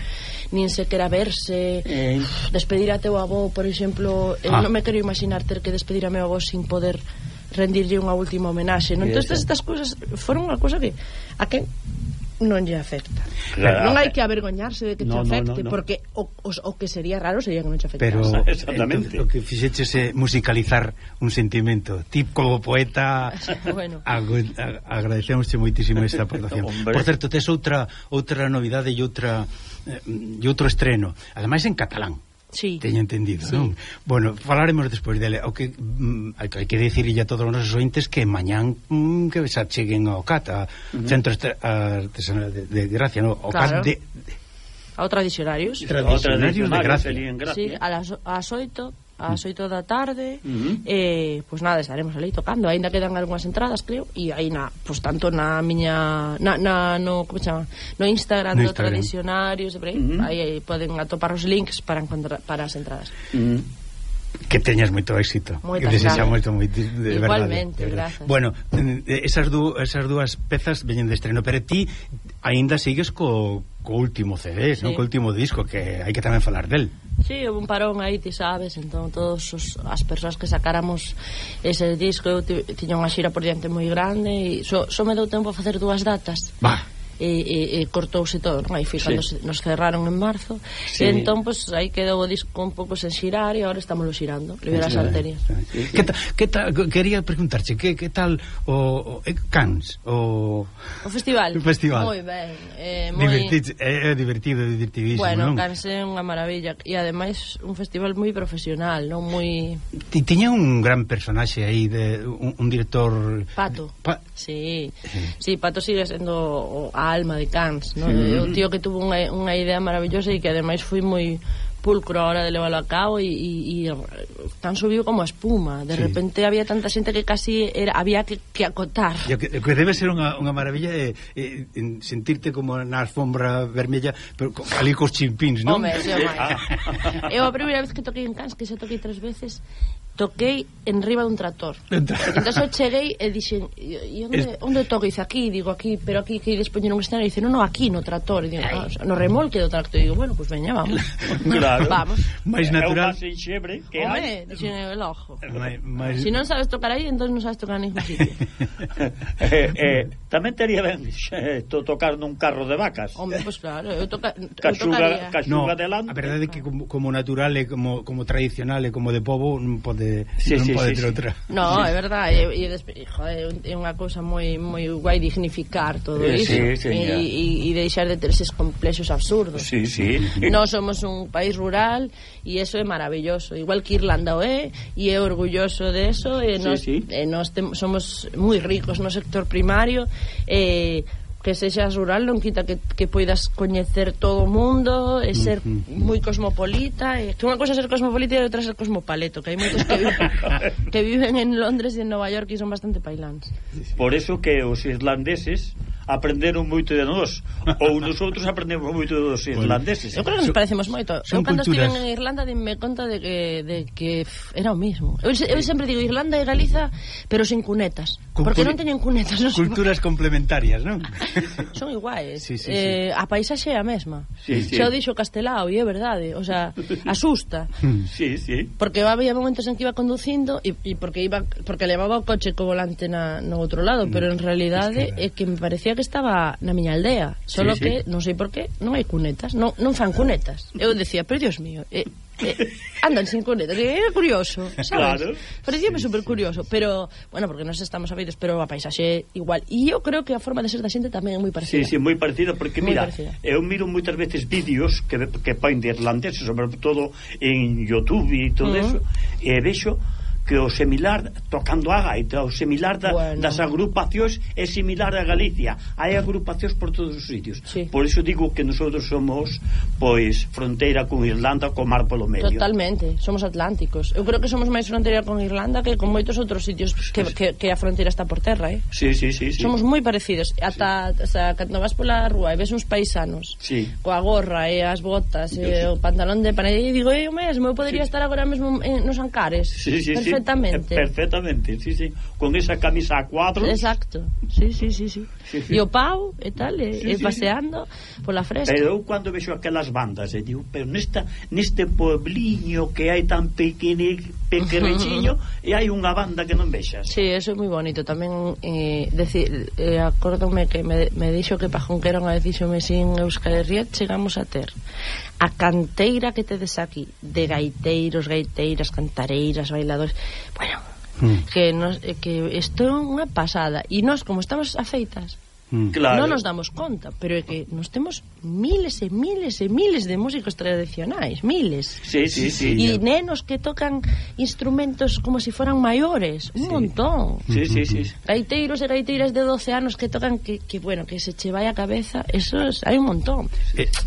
nin sequera verse. Eh. Despedir a teu avó, por exemplo, eh, ah. non me quero imaginar ter que despedir a meu avó sin poder rendirlle unha última homenaxe non? entón estas cousas foron unha cousa que a quen non lle afecta. Claro, non hai que avergoñarse de que no, te afecte, no, no, no. porque o, o, o que sería raro sería que non te afectase. Pero exactamente. O, o que fixeches é musicalizar un sentimento. Ti como poeta bueno. ag agradecemosche moitísimo esta aportación. Por certo, tes outra outra novidade e outra eh, e outro estreno, ademais en catalán sí. teño entendido, sí. non? Bueno, falaremos despois dele. O que mm, hai que dicirlle a todos os nosos ointes que mañán mm, que se cheguen ao CAT, a uh -huh. Centro Artesanal de, de Gracia, no, o claro. CAT de, de Ao tradicionarios. Tradicionarios, tradicionarios de Gracia. En Gracia. Sí, a las, 8 oito ás 8 da tarde uh -huh. pois nada, estaremos ali tocando, aínda quedan algunhas entradas, creo, e aí na, pois tanto na miña na, na no como chama, no Instagram, no do Instagram. tradicionarios, por aí, uh -huh. aí, aí poden atopar os links para encontrar para as entradas. Uh -huh. Que teñas moito éxito. Moitas que desexamos moito, moito, de Igualmente, verdade, de verdade. gracias. Bueno, eh, esas, du, esas dúas pezas veñen de estreno, pero ti aínda sigues co, co último CD, sí. non? co último disco que hai que tamén falar del. Sí, houve un parón aí, ti sabes, entón todos os, as persoas que sacáramos ese disco eu tiña unha xira por diante moi grande e só so, so me deu tempo a facer dúas datas. Bah e, e, e cortouse todo, non? Aí foi cando sí. nos cerraron en marzo. Sí. E entón, pois, pues, aí quedou o disco un pouco sen xirar e agora estamos xirando, libera as arterias. Sí, sí. Que, ta, que ta, quería preguntarche, que, que tal o, o eh, Cans? O, o festival? O festival. Moi ben. Eh, moi... Divertid, eh, é eh, divertido, divertidísimo, bueno, non? Cans é unha maravilla e ademais un festival moi profesional, non moi... Ti, tiña un gran personaxe aí, de, un, un director... Pato. Pa... Sí. sí. sí, Pato sigue sendo O, a alma de Cans, ¿no? Sí. O tío que tuvo unha, unha idea maravillosa e que ademais foi moi pulcro a hora de leválo a cabo e, e, e tan subiu como a espuma de sí. repente había tanta xente que casi era, había que, que acotar o que, que debe ser unha, unha maravilla é, eh, é, eh, sentirte como na alfombra vermella pero co, ali cos chimpins non? Home, sí, ah. eu a primeira vez que toquei en Cans que xa toquei tres veces toquei en riba dun trator. Entra... Entón eu cheguei e dixen, e onde, es... onde toco? Dice, aquí, digo, aquí, pero aquí que ides poñer un escenario. Dice, no, no, aquí, no tractor. Digo, ah, no remolque do tractor. Digo, bueno, pues veña, vamos. claro. Vamos. Mais natural. É o xebre que hai. Home, dixen, el ojo. Mais... Si non sabes tocar aí, entón non sabes tocar en ningún sitio. eh, eh, tamén tería ben eh, to tocar nun carro de vacas. Home, pues claro, eu, toca, caxuga, eu tocaría. Caxuga no, delante. A verdade é que como, como natural e como, como tradicional e como de povo, non pode de sí, non sí, pode sí, ter sí. outra. No, sí. é verdade, e, e despe... joder, é unha cousa moi moi guai dignificar todo eh, iso sí, sí, e, e, e deixar de ter eses complexos absurdos. Sí, sí. Nós somos un país rural e eso é maravilloso, igual que Irlanda o é e é orgulloso de eso eh, e nos, sí, eh, sí. E tem, somos moi ricos no sector primario e eh, que sexas rural non quita que, que poidas coñecer todo o mundo e ser moi cosmopolita e que unha cosa é ser cosmopolita e outra ser cosmopaleto que hai moitos que, viven, que viven en Londres e en Nova York e son bastante pailans. Por eso que os irlandeses aprenderon moito de nós ou nosotros aprendemos moito dos pois, irlandeses. Eu creo que nos parecemos moito. Son eu cando culturas... en Irlanda dime conta de que, de que era o mismo. Eu, eu sempre digo Irlanda e Galiza, pero sin cunetas. Cun porque non teñen cunetas. son Culturas complementarias, non? son iguais. Sí, sí, eh, sí. Eh, a paisaxe é a mesma. Sí, sí. Xa o dixo Castelao e é verdade, o sea, asusta. sí, sí. Porque había momentos en que iba conducindo e porque iba porque levaba o coche co volante na, no outro lado, pero mm, en realidade é que me parecía que estaba na miña aldea, solo sí, sí. que non sei por qué, non hai cunetas, non, non fan cunetas. Eu decía, pero Dios mío, eh, eh, andan sin cunetas. Era curioso, sabes? Claro. Parecíame sí, super curioso, sí. pero bueno, porque nos estamos abridos, pero a paisaxe igual. E eu creo que a forma de ser da xente tamén é moi parecida. Sí, sí, moi parecida porque muy mira, parecida. eu miro moitas veces vídeos que que pain de irlandeses, sobre todo en YouTube e todo uh -huh. eso, e vexo que o similar tocando a gaita, o similar da, bueno. das agrupacións é similar a Galicia. Hai agrupacións por todos os sitios. Sí. Por iso digo que nosotros somos pois fronteira con Irlanda co mar polo medio. Totalmente, somos atlánticos. Eu creo que somos máis fronteira con Irlanda que con moitos outros sitios que, que, que a fronteira está por terra, eh? Sí, sí, sí, sí. Somos moi parecidos. Ata, sí. o sea, cando vas pola rúa e ves uns paisanos sí. coa gorra e as botas e o pantalón de panella e digo, eh, eu mesmo, eu podería sí. estar agora mesmo en, nos Ancares. Sí, sí, Perfectamente. sí perfectamente. Perfectamente, sí, sí. Con esa camisa a cuadros. Exacto, sí, sí, sí. sí. sí, sí. E o pau e tal, e, sí, e paseando sí. pola fresca. Pero eu cando vexo aquelas bandas, e digo, pero nesta, neste puebliño que hai tan pequene, pequerechiño, e hai unha banda que non vexas. Sí, eso é moi bonito. Tamén, eh, decir, eh, acórdome que me, me dixo que Pajonquera que era unha decisión sin Euskal Herria, chegamos a ter a canteira que tedes aquí de gaiteiros, gaiteiras, cantareiras, bailadores, bueno, mm. que nos, que isto é unha pasada e nós como estamos afeitas Mm. Claro. Non nos damos conta, pero é que nos temos miles e miles e miles de músicos tradicionais, miles. Sí, sí, sí. E nenos que tocan instrumentos como se si foran maiores, un sí. montón. Sí, sí, sí. Gaiteiros e gaiteiras de 12 anos que tocan que, que bueno, que se che vai a cabeza, eso es, hai un montón.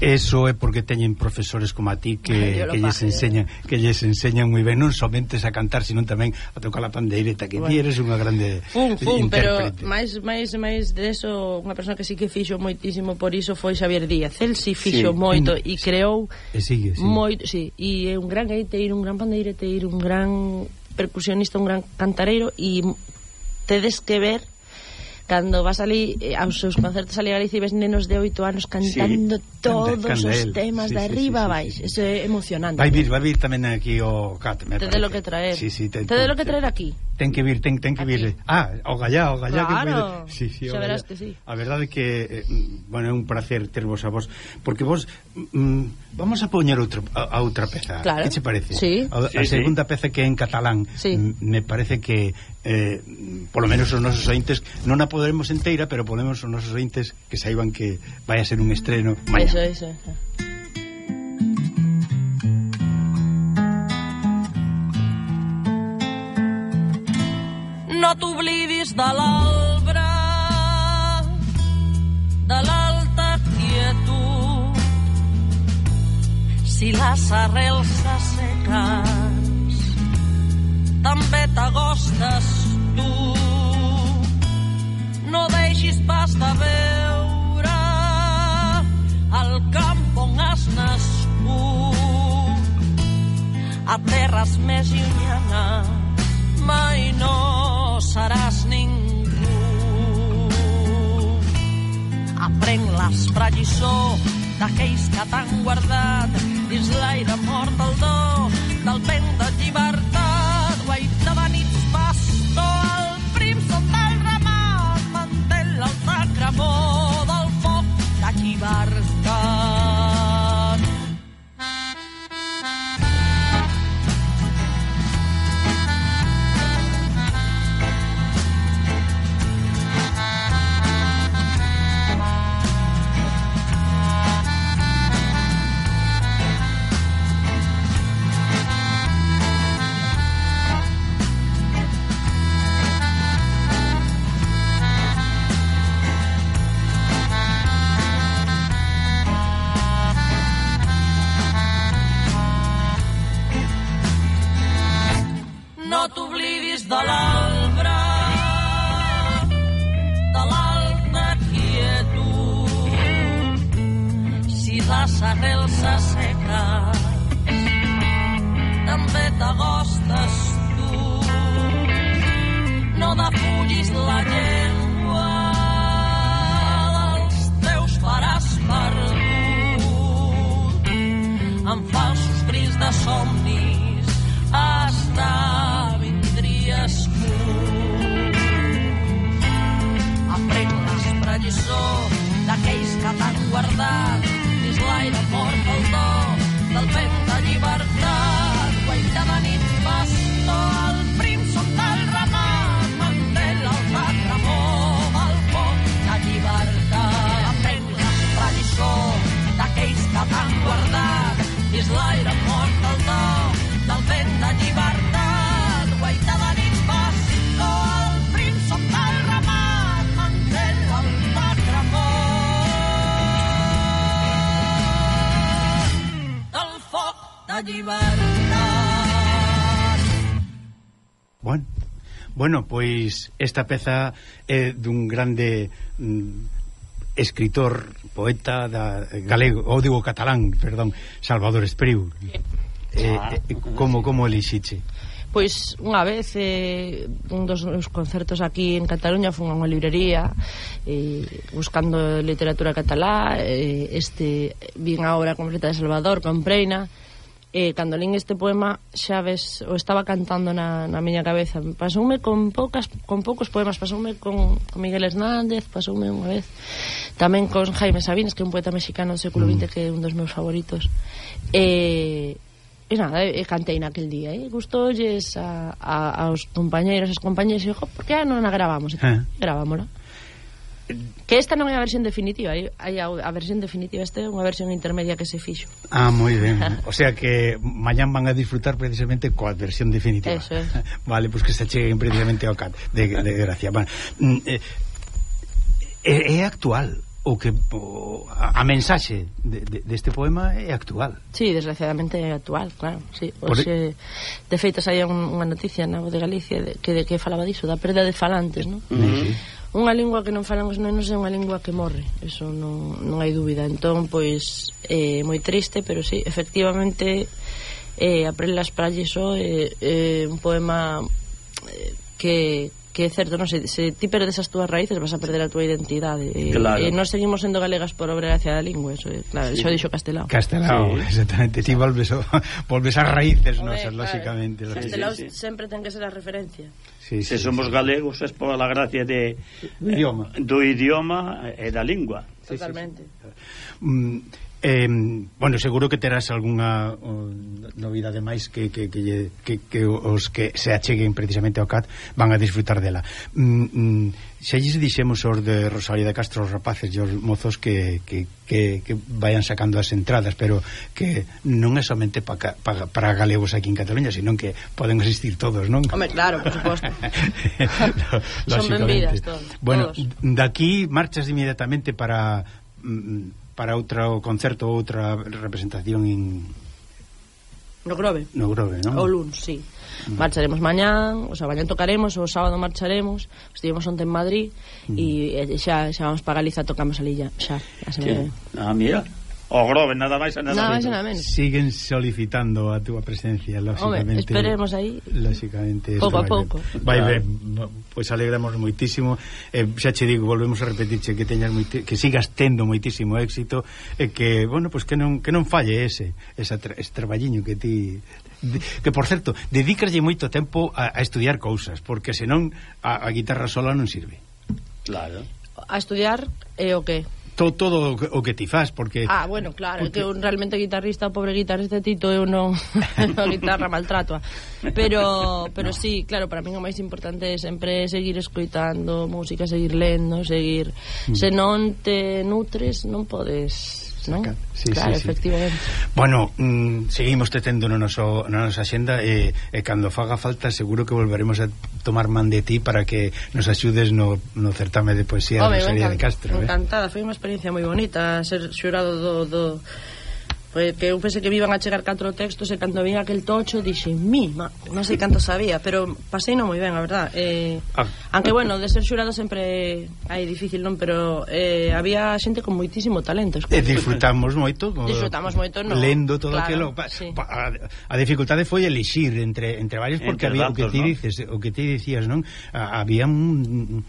Eso é porque teñen profesores como a ti que, Ay, que lles eh. enseñan, que lles enseñan moi ben non somente a cantar, sino tamén a tocar a pandeireta, que bueno. ti eres unha grande fun, fun, intérprete. pero máis máis máis de eso unha persona que sí que fixo moitísimo por iso foi Xavier Díaz el si sí fixo sí. moito e creou e sigue, sí. moito sí, e é un gran gaiteiro un gran pandeireteiro un gran percusionista un gran cantareiro e tedes que ver cando vas ali eh, aos seus concertos ali a Galicia e ves nenos de 8 anos cantando sí, todos canta, canta os temas sí, de arriba sí, sí, sí, eso é emocionante. Vai vir, vai vir tamén aquí o Cat, me Tede lo que traer. Sí, sí, te, Tede lo que traer aquí. Ten que vir, ten, ten que vir. Ah, o gallá, o gallá claro. que puede... sí, sí, o gallá. que sí. A verdade que eh, bueno, é un placer tervos a vos porque vos mm, Vamos a poñer outro, a, a outra peza. Claro. Que che parece? Sí. A, sí, segunda sí. peza que é en catalán. Sí. Me parece que eh, polo menos os nosos ointes non a poderemos enteira, pero podemos os nosos ointes que saiban que vai a ser un estreno. mañá. Eso, eso. eso. No t'oblidis de l'albre, de l'obra Si les arrels s'asseques, també t'agostes Bueno, pois esta peza é dun grande mm, escritor, poeta da eh, galego, ou digo catalán, perdón, Salvador Espriu. Eh, ah. eh, como como elixiche? pois unha vez eh, un dos meus concertos aquí en Cataluña foi unha librería eh, buscando literatura catalá eh, este vin a obra completa de Salvador Compreina eh, cando lín este poema xa ves, o estaba cantando na, na miña cabeza pasoume con poucas con poucos poemas pasoume con, con Miguel Hernández pasoume unha vez tamén con Jaime Sabines que é un poeta mexicano do século XX mm. que é un dos meus favoritos e eh, E nada, e cantei naquel día, eh. e gustoulles a, a, aos compañeros, as compañeras, e dixo, por que non a gravamos? E, eh. Gravámola. Que esta non é a versión definitiva, hai, hai a, a versión definitiva, esta é unha versión intermedia que se fixo. Ah, moi ben. o sea que mañán van a disfrutar precisamente coa versión definitiva. Eso es. vale, pois pues que se cheguen precisamente ao cat de, de gracia. Bueno, mm, eh, eh, é, é actual o que o, a, a mensaxe deste de, de, de poema é actual. Sí, desgraciadamente é actual, claro, sí. Oxe, de feito saía un, unha noticia na Voz de Galicia de, que de que falaba diso, da perda de falantes, non? Uh -huh. Unha lingua que non falan os nenos é unha lingua que morre, eso non, non hai dúbida. Entón, pois, é eh, moi triste, pero sí, efectivamente, eh, Aprende las Pralles é eh, eh, un poema eh, que que é certo, non sei, se ti perdes as túas raíces vas a perder a túa identidade claro. e, non seguimos sendo galegas por obra gracia da lingua eso, é, claro, sí. iso dixo Castelao Castelao, sí. exactamente, ti volves, o, volves as raíces non, nosas, claro. lóxicamente Castelao sí, sí, sempre ten que ser a referencia sí, sí, se somos galegos é por la gracia de, do idioma, do idioma e da lingua totalmente sí, sí, sí. Mm, Eh, bueno, seguro que terás algunha novidade máis que, que, que, que, que os que se acheguen precisamente ao CAT van a disfrutar dela. Mm, mm, se lles dixemos os de Rosalía de Castro, os rapaces e os mozos que, que, que, que vayan sacando as entradas, pero que non é somente para, para, para galegos aquí en Cataluña, sino que poden asistir todos, non? Home, claro, por suposto. Son benvidas todos. Bueno, daqui marchas inmediatamente para mm, mm, para outro concerto concerto outra representación en No Grove. No Grove, non? O lunes, sí. Mm. Marcharemos mañán, o sea, mañán tocaremos, o sábado marcharemos, estivemos onte en Madrid mm. e e eh, xa, xa vamos para Galiza, tocamos ali xa. xa a semana. Ah, mira. O grove, nada máis e nada, nada máis. Nada menos. Siguen solicitando a túa presencia, lóxicamente. Home, esperemos aí. Lógicamente. Pouco a pouco. Vai, claro. pois pues alegramos moitísimo. Eh, xa che digo, volvemos a repetirche que teñas moiti, que sigas tendo moitísimo éxito e eh, que, bueno, pois pues que non que non falle ese, esa tra, ese traballiño que ti de, que por certo, dedícaslle moito tempo a, a estudiar cousas, porque senón a, a guitarra sola non sirve. Claro. A estudiar é o que? to, todo o que ti faz porque Ah, bueno, claro, porque... un realmente guitarrista, pobre guitarrista Tito, eu non a guitarra maltrato. Pero pero no. sí, claro, para min o máis importante é sempre seguir escoitando música, seguir lendo, seguir, mm. se non te nutres, non podes non? Sí, claro, sí, efectivamente. Sí. Bueno, mm, seguimos te tendo no noso, na nosa xenda e, eh, e cando faga falta seguro que volveremos a tomar man de ti para que nos axudes no, no certame de poesía Home, da Rosalía de Castro. Eh. Encantada, eh? foi unha experiencia moi bonita ser xurado do, do Foi que eu pensei que me iban a chegar catro textos e cando vin aquel tocho dixe, mi, ma, non sei canto sabía, pero pasei non moi ben, a verdad. Eh, ah. Aunque, bueno, de ser xurado sempre hai difícil, non? Pero eh, había xente con moitísimo talento. E disfrutamos moito. Disfrutamos moito, non? Lendo todo claro, aquilo. Pa, sí. pa, a, a dificultade foi elixir entre, entre varios, porque entre había datos, o que ti ¿no? dices, o que ti dicías, non? A, había un...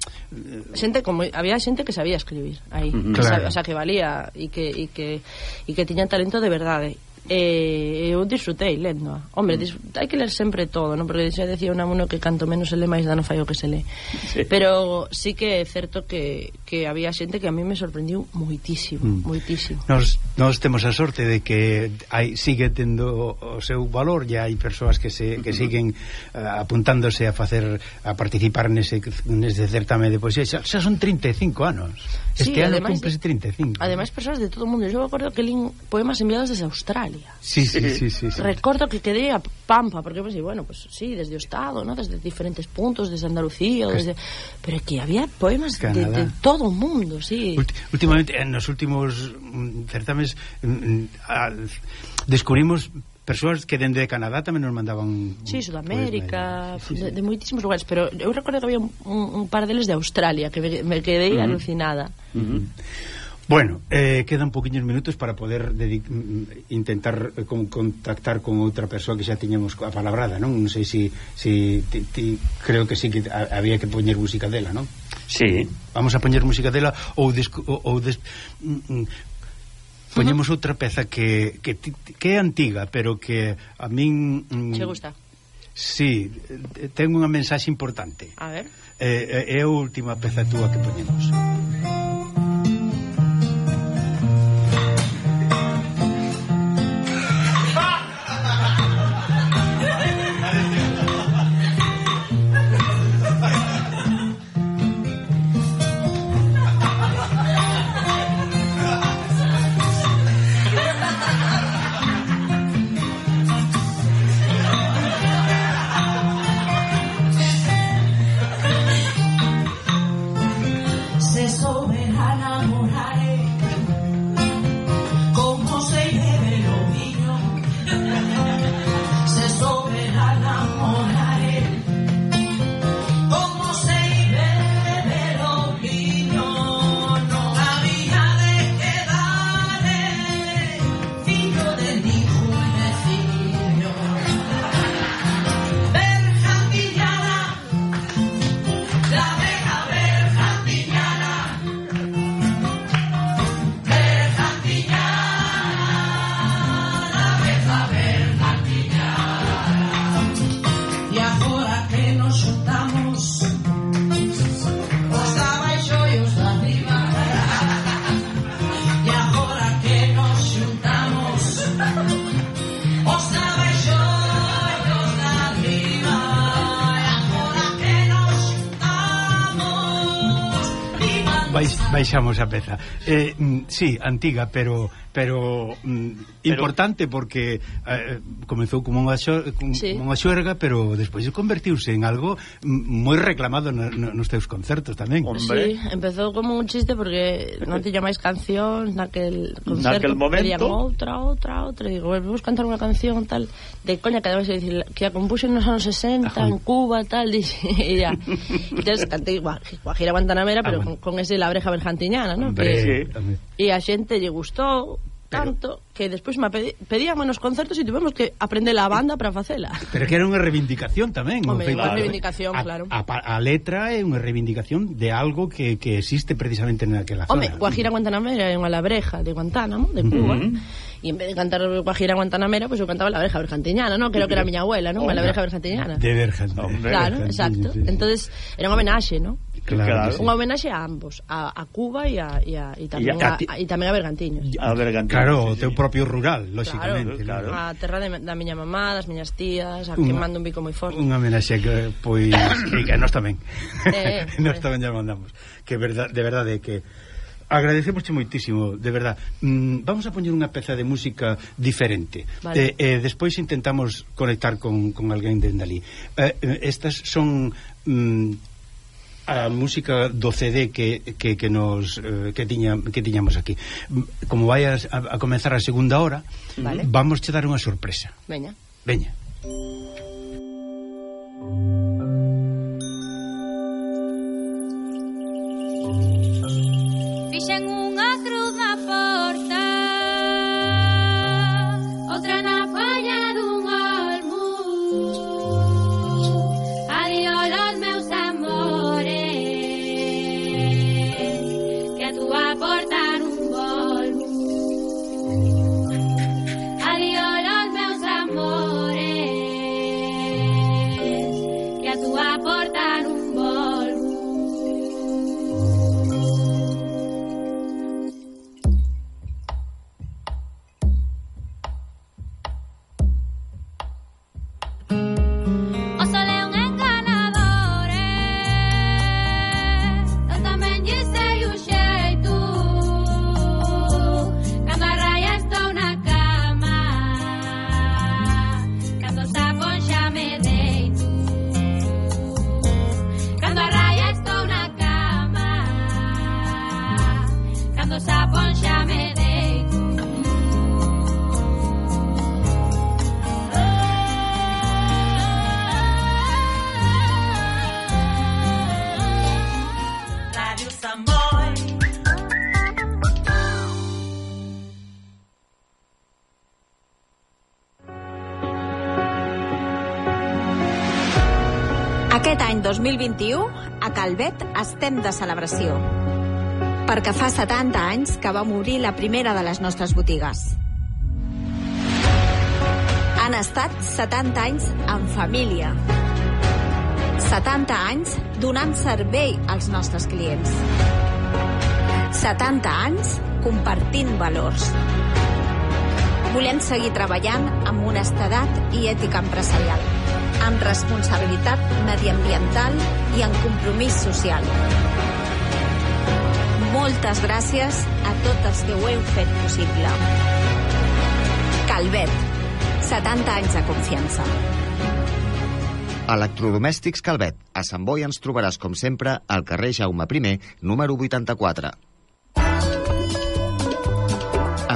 Xente como, había xente que sabía escribir aí. Uh -huh. que claro. Sabe, o sea, que valía e que, e que, e que tiña talento de de verdades. e eu disfrutei lendoa. Hombre, mm. Hai que ler sempre todo, non? Porque xa decía un amuno que canto menos se le máis dano fai o que se le. Sí. Pero sí que é certo que, que había xente que a mí me sorprendiu moitísimo, mm. moitísimo. Nos, nos temos a sorte de que hai, sigue tendo o seu valor, e hai persoas que se que mm-hmm. siguen uh, apuntándose a facer a participar nese nese certame de poesía. Xa, xa son 35 anos. Este sí, ano cumprese 35. Ademais persoas de todo o mundo. Eu acordo que lín poemas enviados desde Australia. Sí, sí, sí, sí, sí. Recordo que quedei a Pampa, porque pensei, bueno, pues sí, desde o Estado, ¿no? desde diferentes puntos, desde Andalucía, desde... pero que había poemas de, de, todo o mundo, sí. Últimamente, en los últimos mm, certames, mm, mm, descubrimos persoas que dende de Canadá tamén nos mandaban Sí, Sudamérica, sí, sí, sí. De, de moitísimos lugares pero eu recordo que había un, un par deles de Australia que me, me quedei uh -huh. alucinada uh -huh. Bueno, eh, quedan poquinhos minutos para poder intentar eh, con, contactar con outra persoa que xa tiñemos a palabrada, non? Non sei se si, si, ti, ti, creo que sí que había que poñer música dela, non? Sí. Vamos a poñer música dela ou des, ou des, mm, mm, poñemos uh -huh. outra peza que, que que é antiga, pero que a min mm, Che gusta. Sí, eh, ten unha mensaxe importante. A ver. Eh, eh, é a última peza túa que poñemos. baixamos a peza. Eh, mm, sí, antiga, pero pero mm, importante porque eh, comezou como unha como sí. unha xuerga, pero despois convertiuse en algo mm, moi reclamado no, no, nos teus concertos tamén. Hombre. Sí, empezou como un chiste porque non tiña máis canción naquel concerto, naquel momento. pedían outra, outra, outra, e digo, vamos cantar unha canción tal de coña que además dicir que a compuxen nos anos 60 Ajá. en Cuba tal, e ya. Entonces cantei Guajira Guantanamera, ah, pero ah, bueno. con, con ese la oreja berjantiñana, ¿no? Hombre, que, sí. E a xente lle gustou, Pero, tanto que despois me pedi, pedíamos nos concertos e tivemos que aprender a banda para facela. Pero que era unha reivindicación tamén, Home, claro. reivindicación, a, claro. A, a, a letra é unha reivindicación de algo que, que existe precisamente naquela zona. Home, coa gira Guantánamo era unha labreja de Guantánamo, de Cuba. Uh -huh e en vez de cantar Guajira Guantanamera, pois pues, eu cantaba La Verja Berjantiñana, ¿no? Creo que era a miña abuela, ¿no? La Verja Berjantiñana. De Berjantiñana. Hombre, claro, exacto. Entonces era unha homenaxe, ¿no? Claro, claro. Unha homenaxe a ambos, a, a Cuba e a, e a, e tamén, e a, a, a, e tamén a Bergantiños. A Bergantiños. Claro, o teu propio rural, lóxicamente. Claro, claro. A terra de, da miña mamá, das miñas tías, a que mando un bico moi forte. Unha homenaxe que, pois, que, que nós tamén. Eh, eh, nós tamén lle mandamos. Que verdad, de verdade que agradecemosche moitísimo, de verdad. Mm, vamos a poñer unha peza de música diferente. Vale. Eh, eh, despois intentamos conectar con, con alguén de Ndalí. Eh, eh, estas son... Mm, a música do CD que, que, que nos eh, que tiña que tiñamos aquí. Mm, como vai a, a comenzar a segunda hora, vale. vamos che dar unha sorpresa. Veña. Veña. Thank you. otra nave. 2021, a Calvet estem de celebració. Perquè fa 70 anys que va morir la primera de les nostres botigues. Han estat 70 anys en família. 70 anys donant servei als nostres clients. 70 anys compartint valors. Volem seguir treballant amb honestedat i ètica empresarial, amb responsabilitat mediambiental i en compromís social. Moltes gràcies a tots els que ho heu fet possible. Calvet, 70 anys de confiança. Electrodomèstics Calvet. A Sant Boi ens trobaràs, com sempre, al carrer Jaume I, número 84.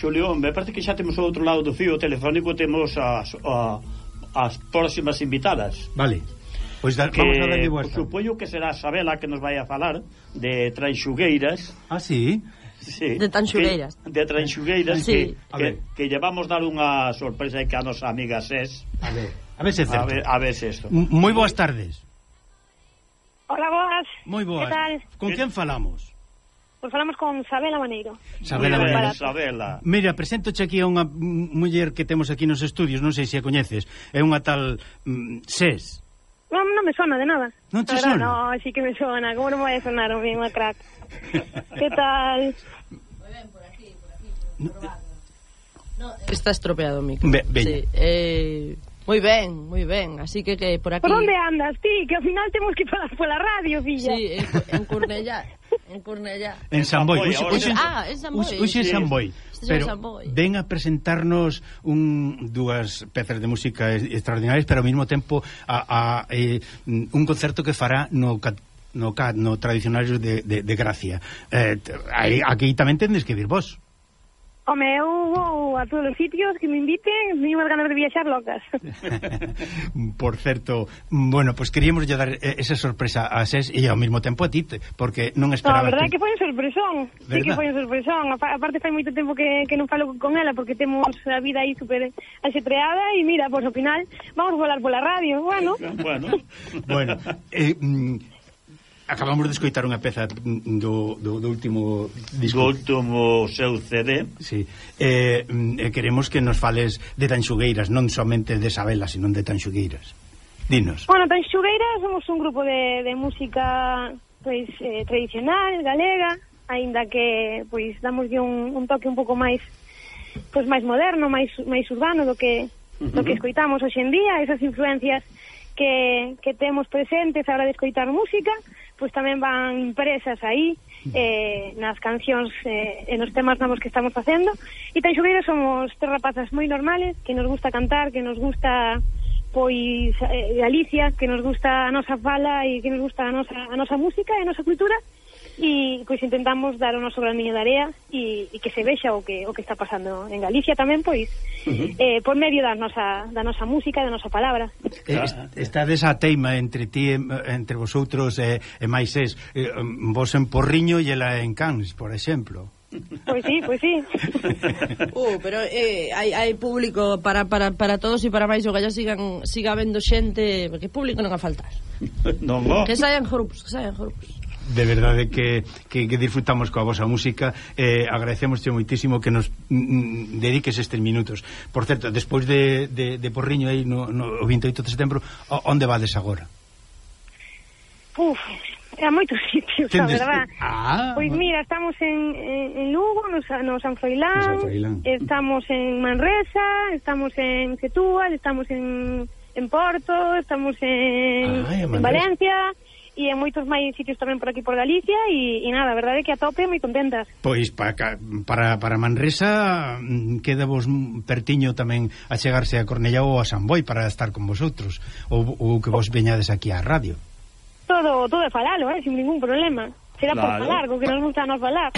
Xulión, me parece que xa temos o outro lado do fío telefónico, temos as, a, as próximas invitadas. Vale. Pois da, que, vamos a darlle boas Supoño que será Sabela que nos vai a falar de Tranxugueiras. Ah, sí? Sí, de Tranxugueiras. Que, de Tranxugueiras, sí. que, que, que llevamos dar unha sorpresa que a nosa amiga Ses. A ver, a ver se certo. A ver, a ver se esto. Moi boas tardes. Hola, boas. Moi boas. Que tal? Con quen falamos? Pois falamos con Sabela Maneiro. Sabela Maneiro. Sabela. Mira, presentoche aquí a unha muller que temos aquí nos estudios, non sei se a coñeces. É unha tal mm, SES. Non, non me sona de nada. Non te sona? Non, sí que me sona. Como non vai a sonar o mesmo unha crack? que tal? Moi ben, por aquí, por aquí, probando. No, está estropeado o micro. Be sí, eh, moi ben, moi ben. Así que, que por aquí... Por onde andas, ti? Que ao final temos que falar pola radio, filla. Sí, en, en Cornellá. En Cornellá. En San Boi. Uxe, uxe, ah, en San Boi. Uxe, San Boi. Pero ven a presentarnos un dúas pezas de música extraordinarias, pero ao mesmo tempo a, a eh, un concerto que fará no no, no tradicionarios de, de, de Gracia. Eh, aí, aquí tamén tendes que vir vos. Home, eu vou a todos os sitios que me inviten, teño unhas ganas de viaxar locas. Por certo, bueno, pues queríamos dar eh, esa sorpresa a SES e ao mesmo tempo a ti, porque non esperaba... No, a verdade que... que foi un sorpresón, ¿verdad? sí que foi un sorpresón. Aparte fai moito tempo que, que non falo con ela, porque temos a vida aí super axetreada, e mira, pois pues, ao final vamos volar pola radio, bueno. bueno, bueno eh, mm, acabamos de escoitar unha peza do, do, do último disco. Do último seu CD. Sí. Eh, eh, queremos que nos fales de Tanxugueiras, non somente de Sabela, sino de Tanxugueiras. Dinos. Bueno, Tanxugueiras somos un grupo de, de música pois, eh, tradicional, galega, aínda que pois damos un, un toque un pouco máis pois máis moderno, máis máis urbano do que uh -huh. do que escoitamos hoxe en día, esas influencias que, que temos presentes a hora de escoitar música, pois tamén van impresas aí eh, nas cancións eh, e nos temas novos que estamos facendo. E tan xogueiro somos tres rapazas moi normales que nos gusta cantar, que nos gusta pois eh, Galicia, que nos gusta a nosa fala e que nos gusta a nosa, a nosa música e a nosa cultura e e pois intentamos dar o noso graniño de area e, e que se vexa o que o que está pasando en Galicia tamén pois uh -huh. eh, por medio da nosa da nosa música, da nosa palabra. Eh, está desa teima entre ti entre vosotros e, e máis es eh, vos en Porriño e ela en Cans, por exemplo. Pois sí, pois sí. Uh, pero eh, hai, hai público para, para, para todos e para máis o gallo sigan siga vendo xente, porque público non a faltar. Non, no. Que saian grupos, que saian grupos de verdade que, que, que disfrutamos coa vosa música. Eh, agradecemos moitísimo que nos mm, mm, dediques estes minutos. Por certo, despois de, de, de Porriño aí no, no, o 28 de setembro onde vades agora? Uf, a moitos sitios, a verdad. Ah, pois mira, estamos en, en, en Lugo, no, no San Froilán, San Froilán, estamos en Manresa, estamos en Setúbal, estamos en, en Porto, estamos en, ah, en Valencia, e en moitos máis sitios tamén por aquí por Galicia e, e nada, a verdade é que a tope moi contentas. Pois para, para, para Manresa mm, queda vos pertiño tamén a chegarse a Cornellá ou a San Boi para estar con vosotros ou, ou que vos veñades aquí á radio. Todo, todo é falalo, eh, sin ningún problema. Será claro. por falar, que nos gusta nos falar.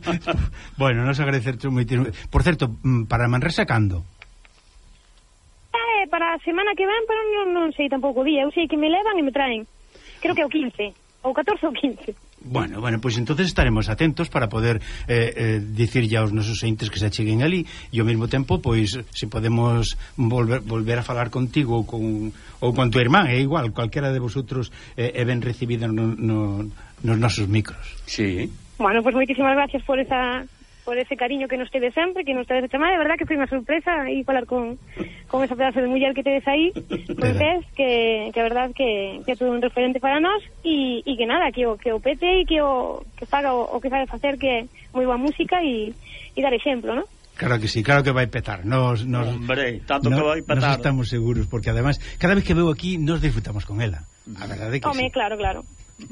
bueno, nos agradecerte moi Por certo, mm, para Manresa cando? Eh, para a semana que ven, pero non, non sei tampouco día. Eu sei que me levan e me traen creo que é o 15, ou 14 ou 15. Bueno, bueno, pois pues entonces estaremos atentos para poder eh, eh, dicir ya aos nosos entes que se acheguen ali e ao mesmo tempo, pois, se podemos volver, volver a falar contigo ou con, ou con tu irmán, é igual, cualquera de vosotros eh, é ben recibida no, no, nos nosos micros. Sí. Bueno, pois pues moitísimas gracias por esa por ese cariño que nos teve sempre, que nos tedes chamar, de verdad que foi unha sorpresa e falar con, con esa pedazo de muller que tedes aí, con tes, que, que a verdad que, que é todo un referente para nós e, e que nada, que o, que o pete e que o que faga o, o que sabe facer que moi boa música e, e dar exemplo, non? Claro que sí, claro que vai petar. Nos, nos, Hombre, tanto que vai petar. Nos estamos seguros, porque además, cada vez que veo aquí, nos disfrutamos con ela. A verdade que Home, sí. claro, claro.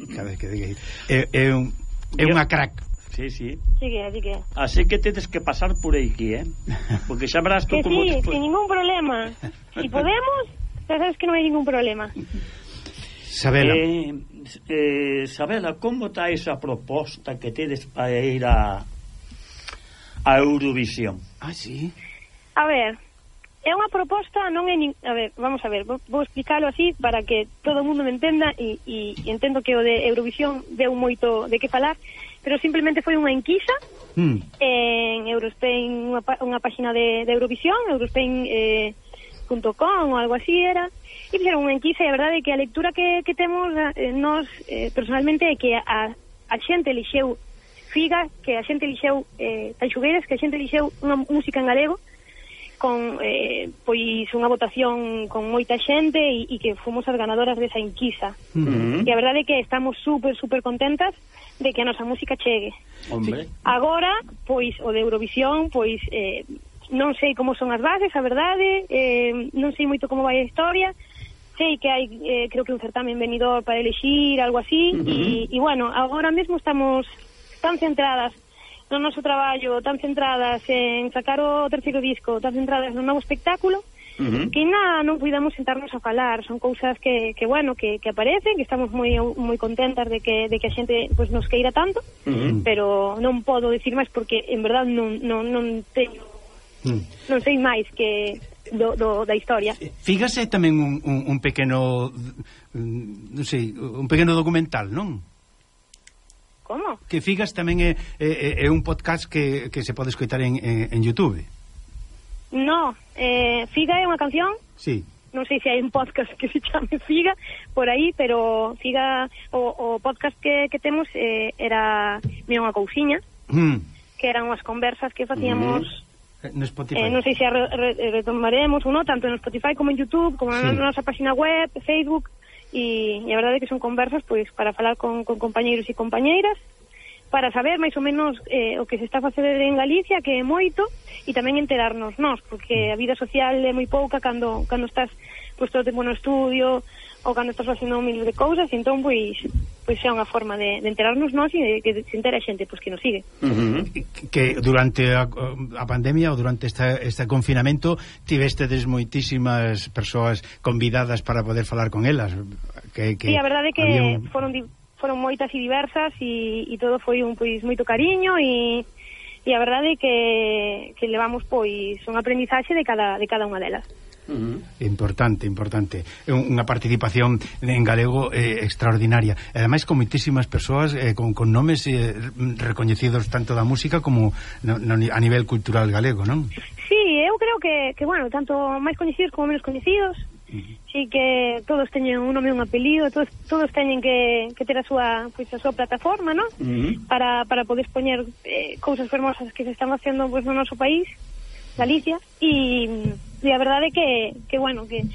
Cada vez que diga aí. É, é, un, é unha crack. Sí, sí. Sigue, sigue. Así que tedes que pasar por aquí, eh? Porque xa verás tú que como... Sí, sin ningún problema. Si podemos, xa sabes que non hai ningún problema. Sabela. Eh, eh, Sabela, como está esa proposta que tedes para ir a, a Eurovisión? Ah, sí? A ver, é unha proposta non é nin... a ver, vamos a ver, vou, vou explicalo así para que todo o mundo me entenda e, e, e entendo que o de Eurovisión deu moito de que falar pero simplemente foi unha enquisa mm. en Eurospain, unha, unha página de, de Eurovisión, eurospain.com eh, .com, ou algo así era, e fixeron unha enquisa e a verdade é que a lectura que, que temos eh, nos eh, personalmente é que a, a xente elixeu Figa, que a xente elixeu eh, Tanxugueres, que a xente elixeu unha música en galego, con eh, pois unha votación con moita xente e, e que fomos as ganadoras desa enquisa. Mm. E a verdade é que estamos super, super contentas de que a nosa música chegue. Hombre. Agora, pois, o de Eurovisión, pois, eh, non sei como son as bases, a verdade, eh, non sei moito como vai a historia, sei que hai, eh, creo que un certamen venidor para elegir, algo así, uh -huh. e, e, bueno, agora mesmo estamos tan centradas no noso traballo, tan centradas en sacar o terceiro disco, tan centradas no novo espectáculo, -huh. que nada, non cuidamos sentarnos a falar, son cousas que, que bueno, que, que aparecen, que estamos moi moi contentas de que, de que a xente pues, nos queira tanto, uh -huh. pero non podo dicir máis porque en verdad non, non, non teño uh -huh. non sei máis que do, do, da historia. Eh, fígase tamén un, un, un pequeno mm, non sei, un pequeno documental, non? Como? Que Figas tamén é, é, é un podcast que, que se pode escoitar en, en, en Youtube. No, eh, Figa é unha canción. Sí. Non sei se hai un podcast que se chame Figa por aí, pero Figa o, o podcast que, que temos eh, era Mira unha cousiña, mm. que eran unhas conversas que facíamos mm. no Spotify. Eh, non sei se re, re, retomaremos ou non, tanto no Spotify como en YouTube, como sí. na nosa página web, Facebook, e, e a verdade é que son conversas pois para falar con, con compañeiros e compañeiras, para saber máis ou menos eh, o que se está a facer en Galicia, que é moito, e tamén enterarnos nós, porque a vida social é moi pouca cando, cando estás pois, todo o tempo no estudio, ou cando estás facendo mil de cousas, e entón, pois, pois é unha forma de, de enterarnos nós e de que se entera a xente pois, que nos sigue. Uh -huh. Que durante a, a pandemia ou durante esta, este confinamento tivestedes moitísimas persoas convidadas para poder falar con elas. Que, que sí, a verdade é que un... foron foron moitas e diversas e, e todo foi un pois moito cariño e, e a verdade é que, que levamos pois un aprendizaxe de cada, de cada unha delas. Uh -huh. Importante, importante Unha participación en galego eh, extraordinaria Ademais con moitísimas persoas eh, con, con nomes eh, recoñecidos tanto da música como no, no, a nivel cultural galego, non? Sí, eu creo que, que bueno, tanto máis coñecidos como menos coñecidos sí que todos teñen un nome e un apelido, todos, todos teñen que, que ter a súa, pois, a súa plataforma, ¿no? Uh -huh. para, para poder expoñer eh, cousas fermosas que se están facendo pois, no noso país, Galicia, e, e a verdade é que, que bueno, que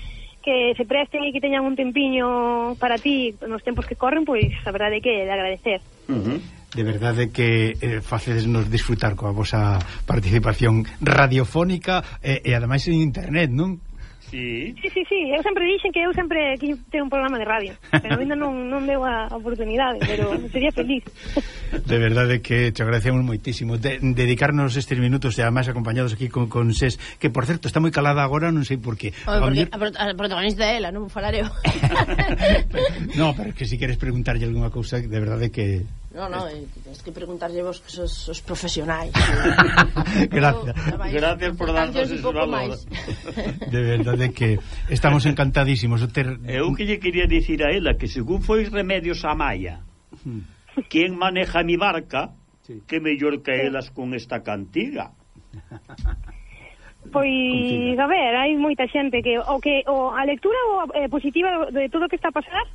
que se presten e que teñan un tempiño para ti nos tempos que corren, pois a verdade é que é de agradecer. Uh -huh. De verdade que eh, facesnos disfrutar coa vosa participación radiofónica eh, e ademais en internet, non? Sí. Sí, sí, sí. Eu sempre dixen que eu sempre que ter un programa de radio. Pero ainda non, non deu a oportunidade, pero sería feliz. De verdade que te agradecemos moitísimo de, dedicarnos estes minutos e además acompañados aquí con, con SES, que por certo está moi calada agora, non sei por qué. A, porque a, mellor... a protagonista é ela, non falareo. no, pero que si queres preguntarlle algunha cousa, de verdade que No, no, e tens que preguntarlle vos que sos os profesionais. Gracias. Gracias por darnos ese valor. de verdade que estamos encantadísimos de ter Eu que lle quería dicir a ela que según foi Remedios a Maia, hmm. quen maneja mi barca, sí. que mellor que elas con esta cantiga. Pois, a ver, hai moita xente que o que o, a lectura o, eh, positiva de todo o que está a pasar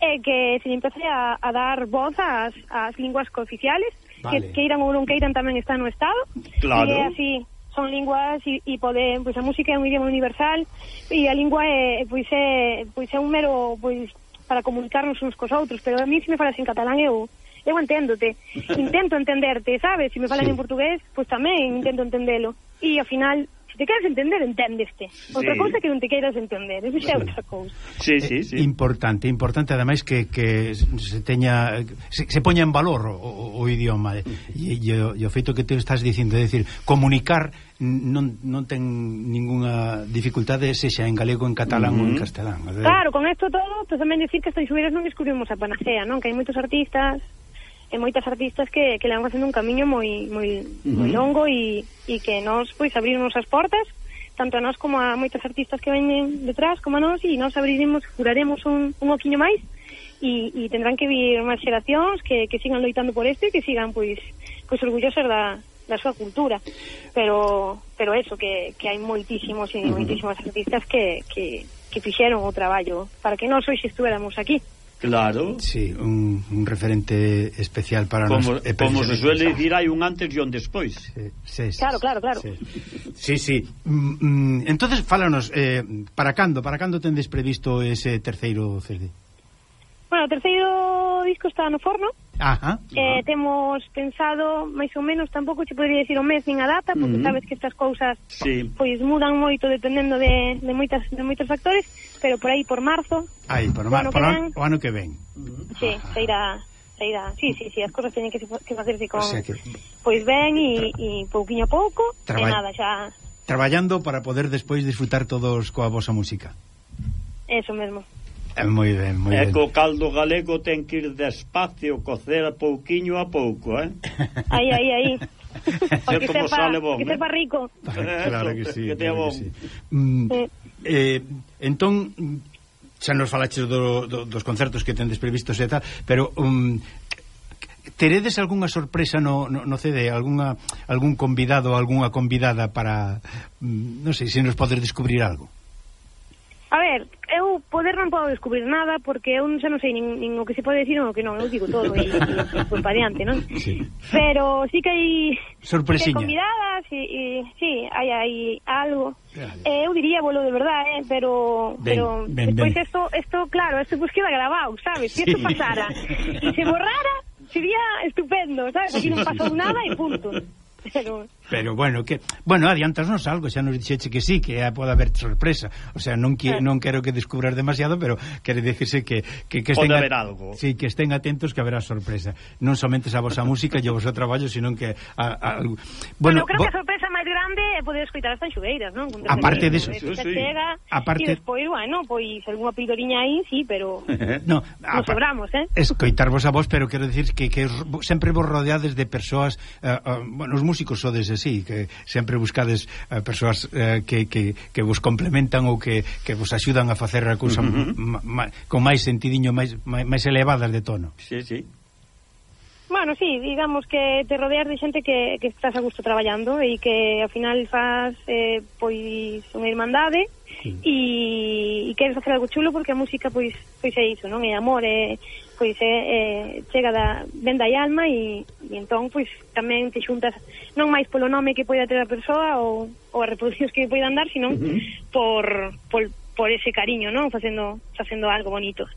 é que se lle empece a, a dar voz ás, ás linguas cooficiales, vale. que queiran ou non queiran tamén está no Estado. Claro. E así son linguas e, e poden, pois a música é un idioma universal e a lingua é pois é pois é un mero pois para comunicarnos uns cos outros, pero a mí se me falas en catalán eu eu enténdote, intento entenderte, sabes? Se me falan sí. en portugués, pois tamén intento entendelo. E ao final te queres entender, enténdeste. Sí. Outra cousa que non te queiras entender, eso xa é outra cousa. Sí, sí, sí. Eh, importante, importante ademais que, que se teña se, se poña en valor o, o, o idioma e, e, e o feito que te estás dicindo, é dicir, comunicar non, non ten ningunha dificultade se xa en galego, en catalán ou en castelán. Claro, con isto todo, pues, tamén dicir que as tanxueiras non descubrimos a panacea, non? Que hai moitos artistas e moitas artistas que, que le van facendo un camiño moi, moi, uh -huh. moi longo e, e que nos pois abrirnos as portas tanto a nós como a moitas artistas que veñen detrás como a nós e nós abriremos, curaremos un, un oquiño máis e, e tendrán que vir máis xeracións que, que sigan loitando por este e que sigan pois, pois orgullosos da, da súa cultura. Pero pero eso que, que hai moitísimos e uh moitísimas artistas que, que, que fixeron o traballo para que nós hoxe estuéramos aquí. Claro. Sí, un, un referente especial para como, nos... Eh, como se suele dicir, hai un antes e un despois. Sí, sí, claro, claro, claro. Sí, sí. sí. Mm, mm, entonces, fálanos, eh, para cando, para cando tendes previsto ese terceiro CD? Bueno, o terceiro disco está no forno. Ajá. Eh, temos pensado, máis ou menos, tampouco che podría dicir o mes nin a data, porque uh -huh. sabes que estas cousas sí. pois mudan moito dependendo de, de moitas de moitos factores, pero por aí por marzo. Aí, por marzo, por o ano que ven. Sí, ajá. sairá. Sí, sí, sí, as cousas teñen que, que facerse con... O sea que... Pois ben e, e pouquiño a pouco, Traba... e nada, xa... Traballando para poder despois disfrutar todos coa vosa música. Eso mesmo. É moi ben, moi ben. Eco co caldo galego ten que ir despacio, cocer pouquiño a pouco, eh? Aí, aí, aí. que, como sepa, sale bon, que eh? sepa rico. Claro que sí. Que te claro bon. que sí. Mm, sí. Eh, entón, xa nos falaches do, do, dos concertos que tendes previstos e tal, pero um, teredes algunha sorpresa no, no, no CD, algunha, algún convidado ou algunha convidada para, mm, non sei, se nos podes descubrir algo? A ver, eu poder non podo descubrir nada porque eu xa non sei nin, nin o que se pode decir ou o que non, eu digo todo e, e por pa diante, non? Sí. Pero sí que hai sorpresiña. Que convidadas e, e sí, hai hai algo. Vale. Eh, eu diría bolo de verdade, eh, pero ben, pero ben, despois ben. esto esto claro, esto pues queda grabado, sabes? Sí. Si isto pasara e se borrara sería estupendo, sabes? Aquí non pasou nada e punto. Pero Pero bueno, que bueno, adiantasnos algo, xa nos dixeche que sí, que eh, pode haber sorpresa. O sea, non que, eh. non quero que descubras demasiado, pero quere decirse que que, que estén haber algo. Sí, que estén atentos que haberá sorpresa. Non somente a vosa música e o vosso traballo, sino que a, a, bueno, bueno, creo vo... que a sorpresa máis grande é poder escoitar as tanxueiras, non? Contra aparte de eso, sí, sí. Chega, aparte... e despois, bueno, pois algunha pildoriña aí, sí, pero no, nos sobramos, eh? Escoitarvos a vos, pero quero decir que, que sempre vos rodeades de persoas, eh, eh, bueno, os músicos sodes así, que sempre buscades eh, persoas eh, que, que, que vos complementan ou que, que vos axudan a facer a cousa uh -huh. ma, ma, con máis sentidiño, máis, máis elevadas de tono. Sí, sí. Bueno, sí, digamos que te rodeas de xente que, que estás a gusto traballando e que ao final faz eh, pois unha irmandade e, e queres facer algo chulo porque a música pois pois é iso, non? É amor, é pois é, é chega da venda e alma e, e entón pois tamén te xuntas non máis polo nome que poida ter a persoa ou, ou as reproduccións que poidan dar, senón uh -huh. por, por, por ese cariño, non? Facendo, facendo algo bonito.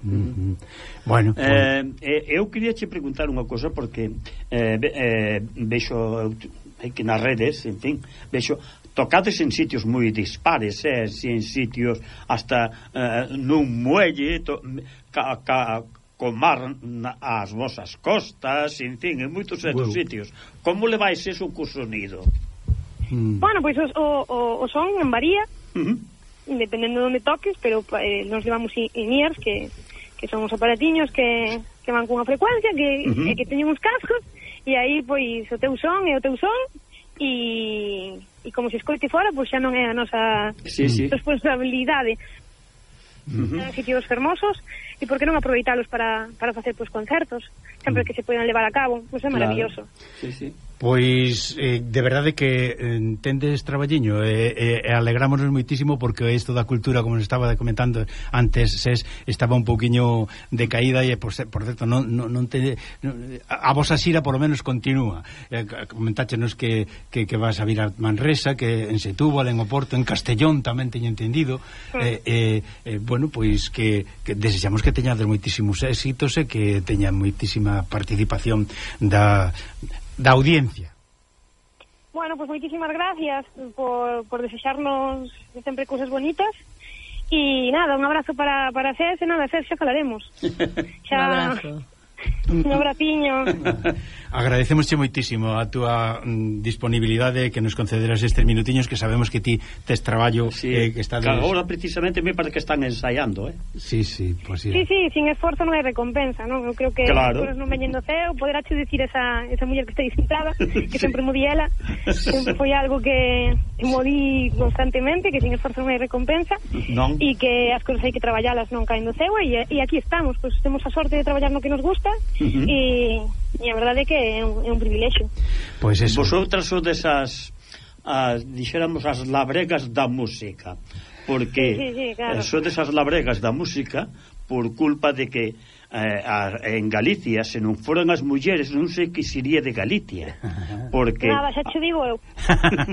Mm. Bueno, eh, bueno. Eh, eu quería che preguntar unha cosa porque eh, eh, vexo que nas redes, en fin, vexo tocades en sitios moi dispares, eh, en sitios hasta eh, nun muelle to, ca, ca, con mar ás vosas costas, en fin, en moitos outros bueno. sitios. Como levais eso co sonido? Mm. Bueno, pois pues, o, o, o son varía, uh -huh. dependendo de onde toques, pero eh, nos levamos in, in ears, que, que son os aparatiños que, que van cunha frecuencia, que, uh -huh. e que teñen uns cascos, e aí, pois, o teu son é o teu son, e, e como se escoite fora, pois xa non é a nosa sí, sí. responsabilidade. Uh -huh. Son sitios fermosos, e por que non aproveitalos para, para facer pois, concertos sempre mm. que se poidan levar a cabo, pois é maravilloso claro. sí, sí. Pois, eh, de verdade que eh, tendes traballiño e eh, eh, alegrámonos moitísimo porque isto da cultura, como estaba comentando antes, ses, estaba un pouquiño de caída e, por, por certo, non, non, non te, non, a vosa xira por lo menos continúa. Eh, comentáchenos que, que, que vas a vir a Manresa, que en Setúbal, en Oporto, en Castellón tamén teño entendido. Mm. Eh, eh, eh, bueno, pois que, que desexamos que teñades moitísimos éxitos e que teña moitísima participación da da audiencia. Bueno, pues moitísimas gracias por, por desexarnos sempre cousas bonitas. E nada, un abrazo para, para Cés e nada, Cés xa falaremos xa, un abrazo. Un abraciño Agradecemosche moitísimo a túa mm, disponibilidade que nos concederas estes minutiños que sabemos que ti tes traballo sí, eh, que está... Claro, ahora precisamente me parece que están ensaiando, eh? Sí, sí, pues sí. Sí, sí, sin esforzo non hai recompensa, non? Eu creo que claro. as non veñen do ceo, poderache dicir esa, esa muller que está disimplada, que sí. sempre mudí ela, sempre foi algo que modí constantemente, que sin esforzo non hai recompensa, non. e que as cousas hai que traballalas non caen do ceo, e, e aquí estamos, pois pues, temos a sorte de traballar no que nos gusta, uh -huh. e E a verdade é que é un, é un privilexio. Pois eso. Vosotras sodes as, as, ah, dixéramos, as labregas da música. Porque sí, sí, sí, claro. sodes as labregas da música por culpa de que eh, a, en Galicia se non foran as mulleres non sei que sería de Galicia porque Nada, xa te digo eu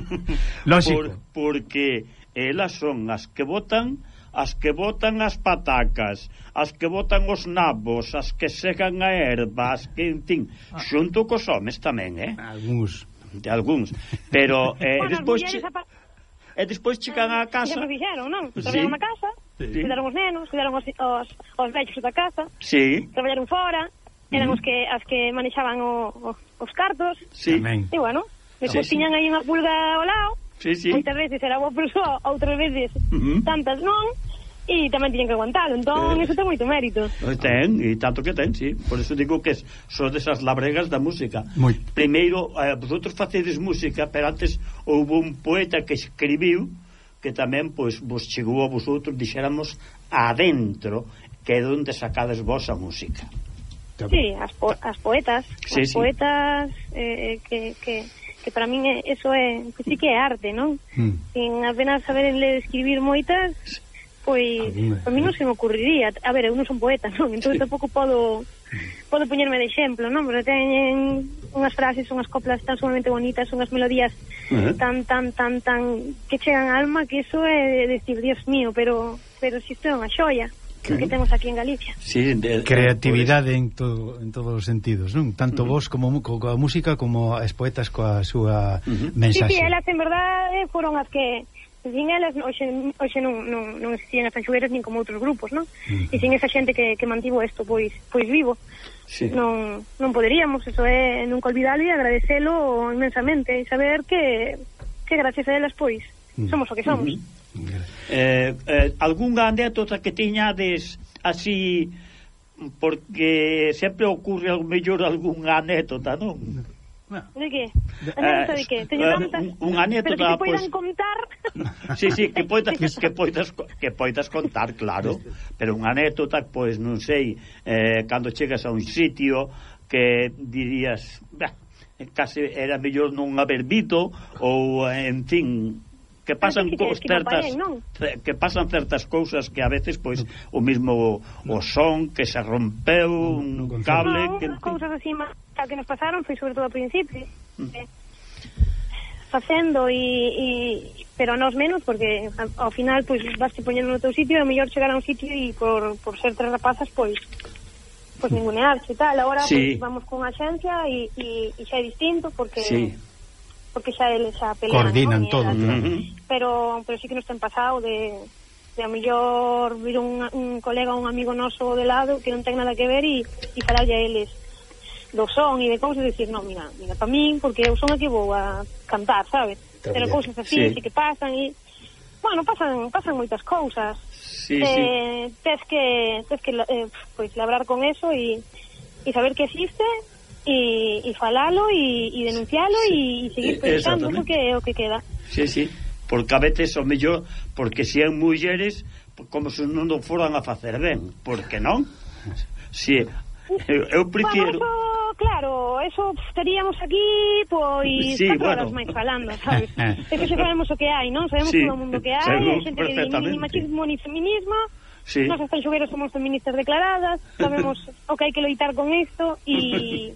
Lógico por, porque elas son as que votan as que botan as patacas, as que botan os nabos, as que secan a erva, as que, en fin, ah. xunto cos homes tamén, eh? Alguns. De algúns. Pero, eh, bueno, despois... Che... E eh, despois chegan ah, á casa... Sempre fixeron, non? Traballaron sí. na casa, sí. cuidaron os nenos, cuidaron os, os, os vellos da casa, sí. traballaron fora, eran uh -huh. os que as que manexaban o, o, os cartos, sí. Tamén. e bueno, despois sí, tiñan sí. aí unha pulga ao lado, sí, sí. moitas veces era boa persoa, outras veces uh -huh. tantas non, e tamén tiñen que aguantalo, entón eh, eso ten moito mérito. Eh, ten, e tanto que ten, sí. Por eso digo que son desas labregas da música. Moi. Primeiro, eh, vosotros facedes música, pero antes houve un poeta que escribiu que tamén pois vos chegou a vosotros, dixéramos, adentro, que é onde sacades vos a música. Sí, as, po as poetas, sí, as sí. poetas eh, eh que... que que para min é, eso é que sí que é arte, non? Mm. Sin apenas saber le escribir moitas, pois a mí non se me ocurriría. A ver, eu non son poeta, non? Entón sí. tampouco podo podo poñerme de exemplo, non? Pero teñen unhas frases, unhas coplas tan sumamente bonitas, unhas melodías uh -huh. tan tan tan tan que chegan alma, que eso é decir, Dios mío, pero pero si isto é unha xoia que, que temos aquí en Galicia. Sí, de, creatividade pois. en todo en todos os sentidos, non? Tanto uh -huh. vos como co, coa música como as poetas coa súa uh -huh. mensaxe. Sí, sí, elas en verdade foron as que sin elas hoxe, hoxe non, non, non existían as Tanxugueras nin como outros grupos, non? Uh -huh. E sin esa xente que, que mantivo isto pois pois vivo. Sí. Non, non poderíamos, eso é nunca olvidalo e agradecelo inmensamente e saber que, que gracias a elas pois somos o que somos. Uh -huh. Eh, eh, algunha anécdota que tiñades así porque sempre ocurre ao mellor algunha anécdota, non? De que? Anécdota de eh, que? Teño eh, tantas. Un anécdota, pois. Pues... contar. Sí, sí, que poidas que poidas que poidas contar, claro, pero unha anécdota, pois non sei, eh, cando chegas a un sitio que dirías, bah, case era mellor non haber vito ou en fin, que pasan que, que, certas que, que pasan certas cousas que a veces pois o mismo o son que se rompeu un no, cable no, que cousas así máis que nos pasaron foi sobre todo ao principio. Mm. eh, facendo e, e pero a nos menos porque ao final pois vas te poñendo no teu sitio e mellor chegar a un sitio e por, por ser tres rapazas pois pois mm. ningunearse e tal. Agora sí. pois, vamos con axencia e, e, e xa é distinto porque sí porque xa eles xa pelean. Coordinan ¿no? todo. Uh -huh. Pero pero sí que nos ten pasado de de a mellor vir un, un colega, un amigo noso de lado que non ten nada que ver e, e falarlle a eles do son e de cousas e dicir, non, mira, mira, para min, porque eu son a que vou a cantar, sabes? Pero cousas así, sí. que pasan e... Bueno, pasan, pasan moitas cousas. Sí, eh, sí. Tes que, tes que eh, pois, labrar con eso e, e saber que existe e, e falalo e, e denuncialo sí. e, e seguir eh, pensando o que é o que queda. Sí, sí, porque a veces o mellor, porque se si mulleres, como se non o foran a facer ben, porque non? Si, eu, eu prefiero... Bueno, eso claro, eso estaríamos aquí pois sí, catro bueno. horas máis falando, sabes? é que xa sabemos o que hai, non? Sabemos sí, todo o mundo que hai, hai xente que ni machismo ni feminismo. Sí. Nos as tanxugueros somos feministas declaradas, sabemos o que hai que loitar con isto e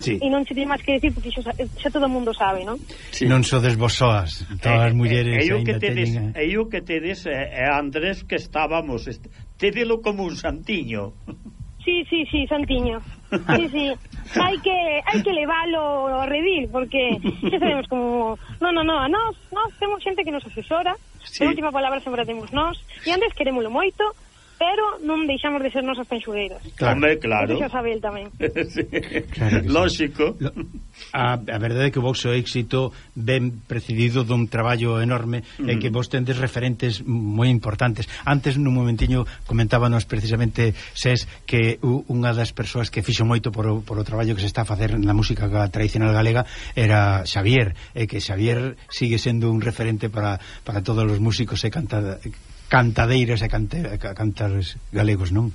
Sí. E non che di máis que decir, porque xa, xa eh, todo o mundo sabe, non? Sí. Non sodes vos soas, todas as mulleres eh, eh, que tedes, teñen... E o que tedes, eh, eh, Andrés, que estábamos, tédelo tedelo como un santiño. Sí, sí, sí, santiño. Sí, sí. Hai que hai que levalo ao redil porque xa sabemos como, no, no, no, nós, nós temos xente que nos asesora, sí. a última palabra sempre a temos nós, e antes querémolo moito, pero non deixamos de ser nosas penxugueiras. Claro, claro. Deixa Sabel tamén. sí. claro Lógico. Sí. A, a verdade é que o vosso éxito ben precedido dun traballo enorme mm. e que mm. vos tendes referentes moi importantes. Antes, nun momentiño, comentábanos precisamente, Ses, que unha das persoas que fixo moito por o, por o traballo que se está a facer na música tradicional galega era Xavier, e que Xavier sigue sendo un referente para, para todos os músicos e canta, cantadeiras e cante, cantares galegos, non?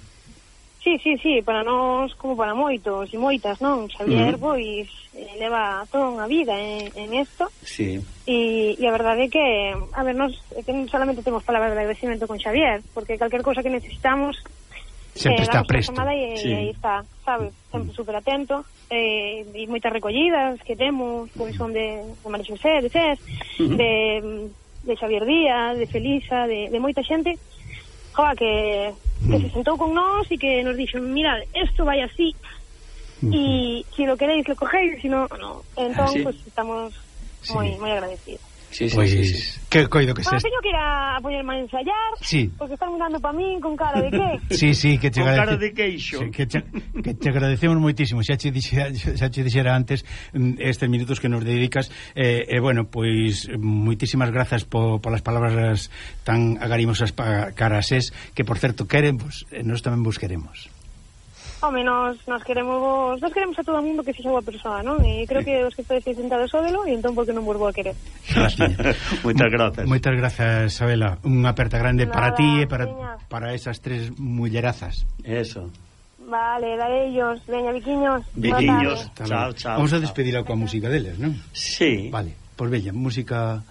Sí, sí, sí, para nós como para moitos e moitas, non? Xavier, uh -huh. pois, leva toda unha vida en, en esto. Sí. E, e a verdade é que, a ver, nós que non solamente temos palabras de agradecimento con Xavier, porque calquer cosa que necesitamos sempre eh, está presto. E, sí. e aí está, sabe, sempre mm. super atento, eh, e moitas recollidas que temos, pois son de, de María José, de Cés uh -huh. de de Xavier Díaz, de Felisa, de, de moita xente, joa, que, que se sentou con nós e que nos dixo, mirad, isto vai así, e se si lo queréis lo cogéis, si no, no. Ah, entón, ah, sí. pues, estamos moi, sí. moi agradecidos. Sí, sí, pois, sí, sí. que coido que bueno, se... teño que ir a poñerme a ensayar, sí. porque están mirando para min con cara de que? Sí, sí, que te con cara de queixo. Sí, que, te, que te agradecemos moitísimo. Xa che dixera, xa che dixera antes mm, estes minutos que nos dedicas e, eh, eh, bueno, pois moitísimas grazas po, polas palabras tan agarimosas para carasés que, por certo, queremos, pois, eh, nós tamén vos queremos. Home, nos, nos queremos nos queremos a todo o mundo que sexa boa persoa, non? E creo que os que estáis sentados sódelo e entón porque non vos vou a querer. Moitas grazas. Moitas grazas, Isabela. Unha aperta grande Nada, para ti e para, para esas tres mullerazas. Eso. Vale, dale ellos. Veña, viquiños. Viquiños. Chao, chao. Vamos a despedila coa música deles, non? Sí. Vale, pois pues, bella, música...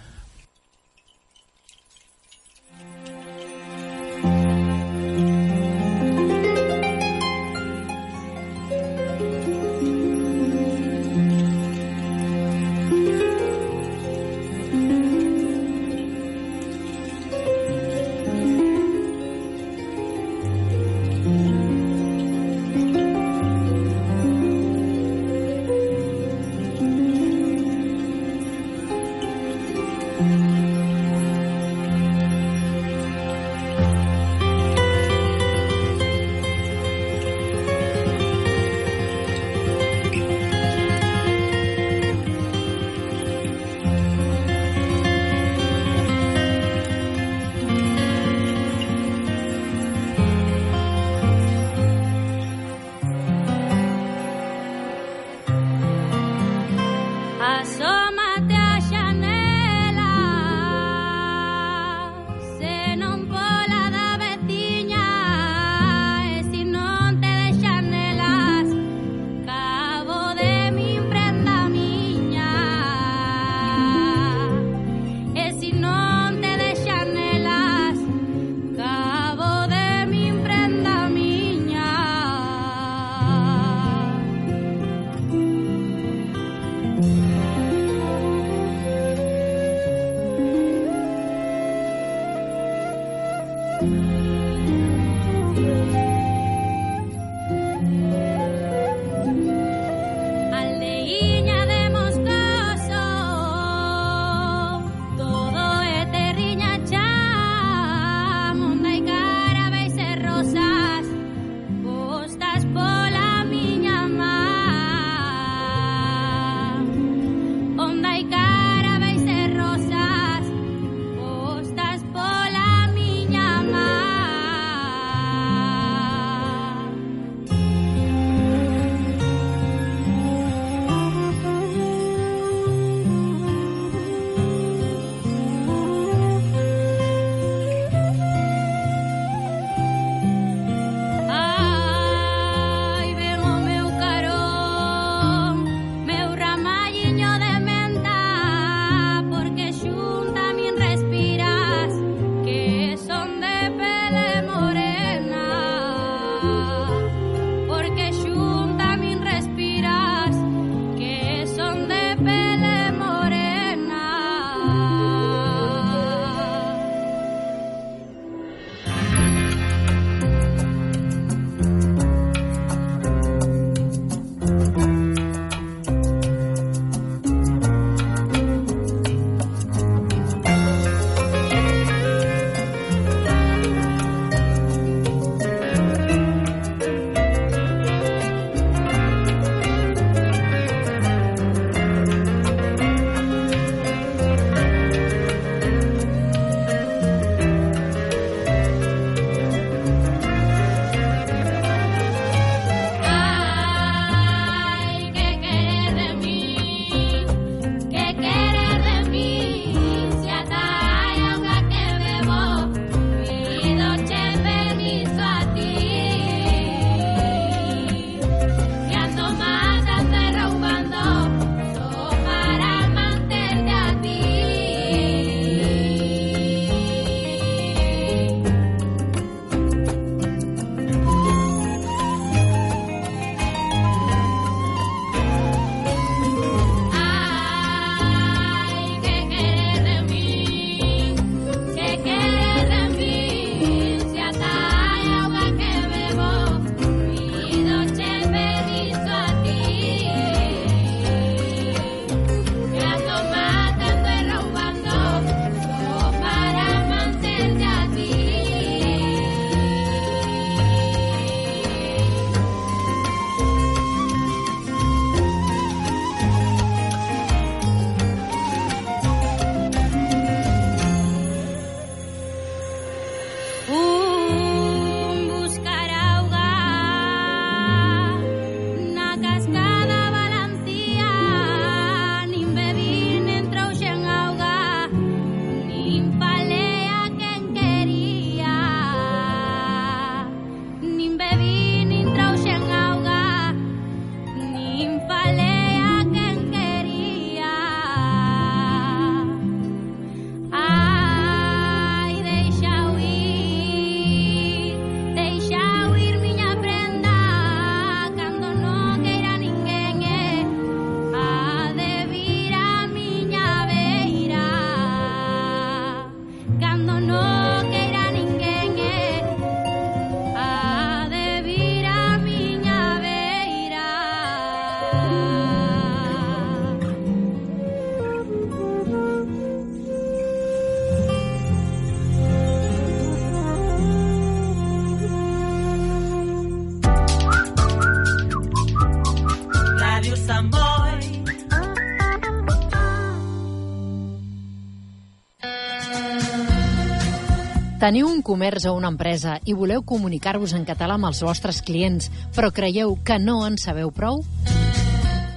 Teniu un comerç o una empresa i voleu comunicar-vos en català amb els vostres clients, però creieu que no en sabeu prou?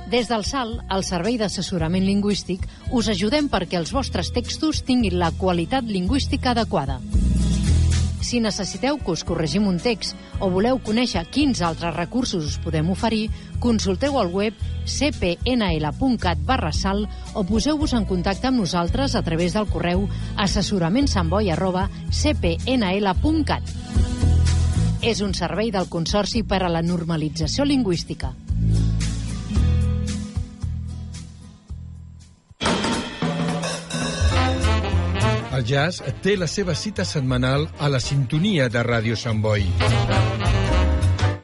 Des del SAL, el Servei d'Assessorament Lingüístic, us ajudem perquè els vostres textos tinguin la qualitat lingüística adequada. Si necessiteu que us corregim un text o voleu conèixer quins altres recursos us podem oferir, consulteu el web cpnl.cat barra sal o poseu-vos en contacte amb nosaltres a través del correu assessoramentsamboi arroba cpnl.cat. És un servei del Consorci per a la Normalització Lingüística. El jazz té la seva cita setmanal a la sintonia de Ràdio Sant Boi.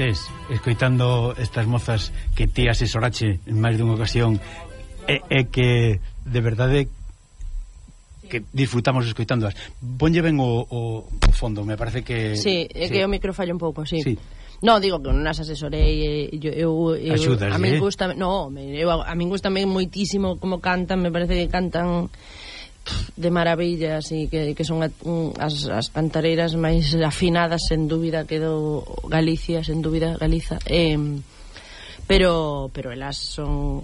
Moisés, escoitando estas mozas que ti asesorache en máis dunha ocasión, é, é que, de verdade, que disfrutamos escoitándoas. Ponlle ben o, o, o fondo, me parece que... Sí, é sí. que o micro falla un pouco, sí. sí. No, digo que non as asesorei eu, eu, eu Axudas, a min eh? gusta, no, eu a min gusta moitísimo como cantan, me parece que cantan de maravilla así que, que son as, as cantareiras máis afinadas sen dúbida que do Galicia sen dúbida Galiza eh, pero pero elas son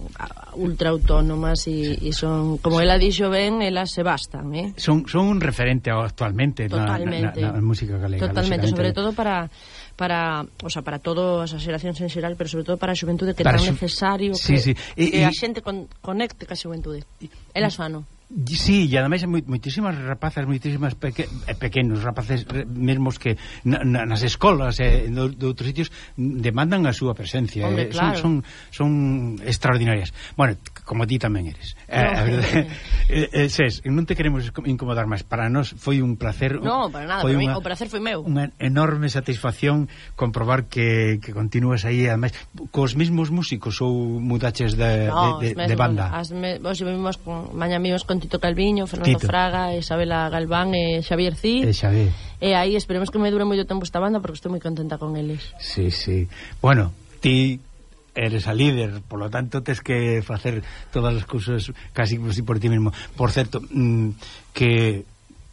ultra autónomas e, e son como ela dixo ben, elas se bastan, eh? Son son un referente actualmente na, na, na, na música galega. Totalmente, sobre todo para para, o sea, para todas as xeracións en xeral, pero sobre todo para a xuventude que é tan necesario sí, que, sí. E, que e, a xente con, conecte ca xuventude. Elas fano. Sí, e ademais moitísimas rapazas, moitísimas peque, eh, pequenos rapaces mesmos que na, na, nas escolas e eh, de, de outros sitios demandan a súa presencia, eh. Hombre, eh, claro. son, son son extraordinarias. Bueno, como ti tamén eres. Eh, no, eh, a verdade, eh, eh, ses, non te queremos incomodar máis. Para nós foi un placer. No, para nada, foi para una, mí, o placer foi meu. Unha enorme satisfacción comprobar que, que continúas aí ademais cos mesmos músicos ou mudaches de, no, de, de, mesmos, de banda. As me, os mesmos con, maña mesmos con con Tito Calviño, Fernando Tito. Fraga, Isabela Galván e Xavier Cid. E Xavier. E aí esperemos que me dure moito tempo esta banda porque estou moi contenta con eles. Sí, sí. Bueno, ti eres a líder, por lo tanto tes que facer todas as cousas casi por ti mesmo. Por certo, mm, que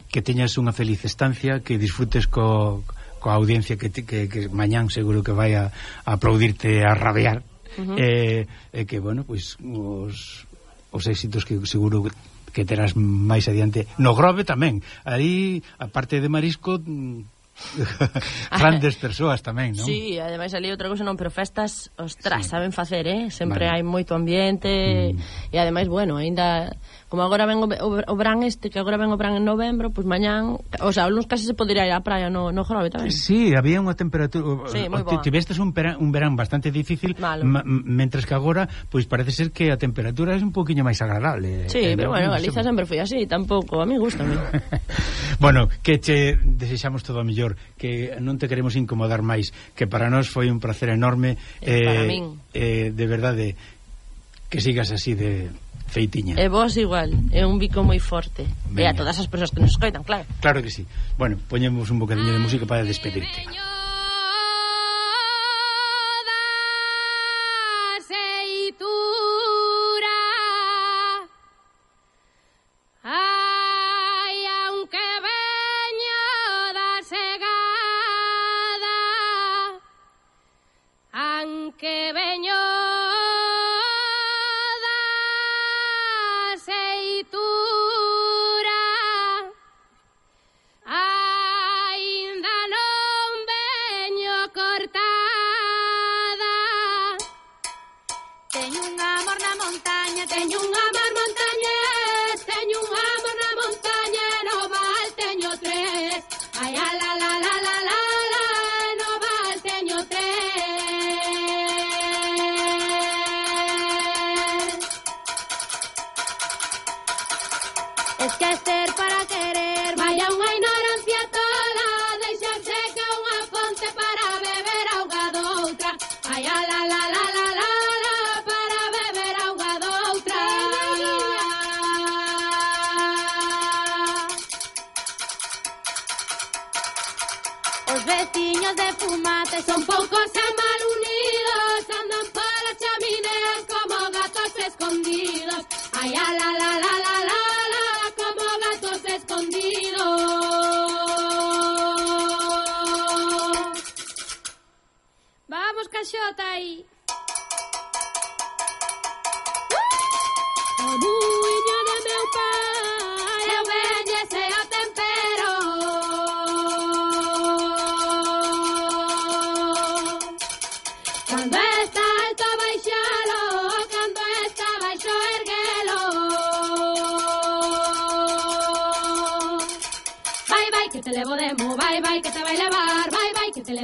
que teñas unha feliz estancia, que disfrutes co, coa audiencia que, que, que mañán seguro que vai a, a aplaudirte a rabear Uh -huh. eh, eh, que, bueno, pois os, os éxitos que seguro que terás máis adiante. No Grove tamén. Aí a parte de marisco mm, Grandes persoas tamén, non? Sí, ademais ali outra cousa non, pero festas, ostras, sí. saben facer, eh? Sempre vale. hai moito ambiente mm. e ademais, bueno, aínda como agora ven o, o, o Bran este, que agora ven o Bran en novembro, pois pues mañán, o sea, o casi se podería ir á praia no, no Grove tamén. Sí, había unha temperatura, sí, o, tivestes un, un verán bastante difícil, mentres que agora, pois pues parece ser que a temperatura é un poquinho máis agradable. Eh, sí, eh, pero bueno, Galiza sempre foi así, tampouco, a mí gusta. bueno, que che desexamos todo o mellor Que non te queremos incomodar máis, que para nós foi un placer enorme e eh, para min. eh, de verdade que sigas así de feitiña. E vos igual, é un bico moi forte. Veña. E a todas as persoas que nos escoitan, claro. Claro que sí. Bueno, poñemos un bocadiño de música para despedirte. Veño. Teño un amor na montaña, teño un amor montaña. Que son poucos a mal unidos, andan polas chamineas como gatos escondidos. Ay, la, la, la, la, la, la, la, como gatos escondidos. Vamos, caixota aí.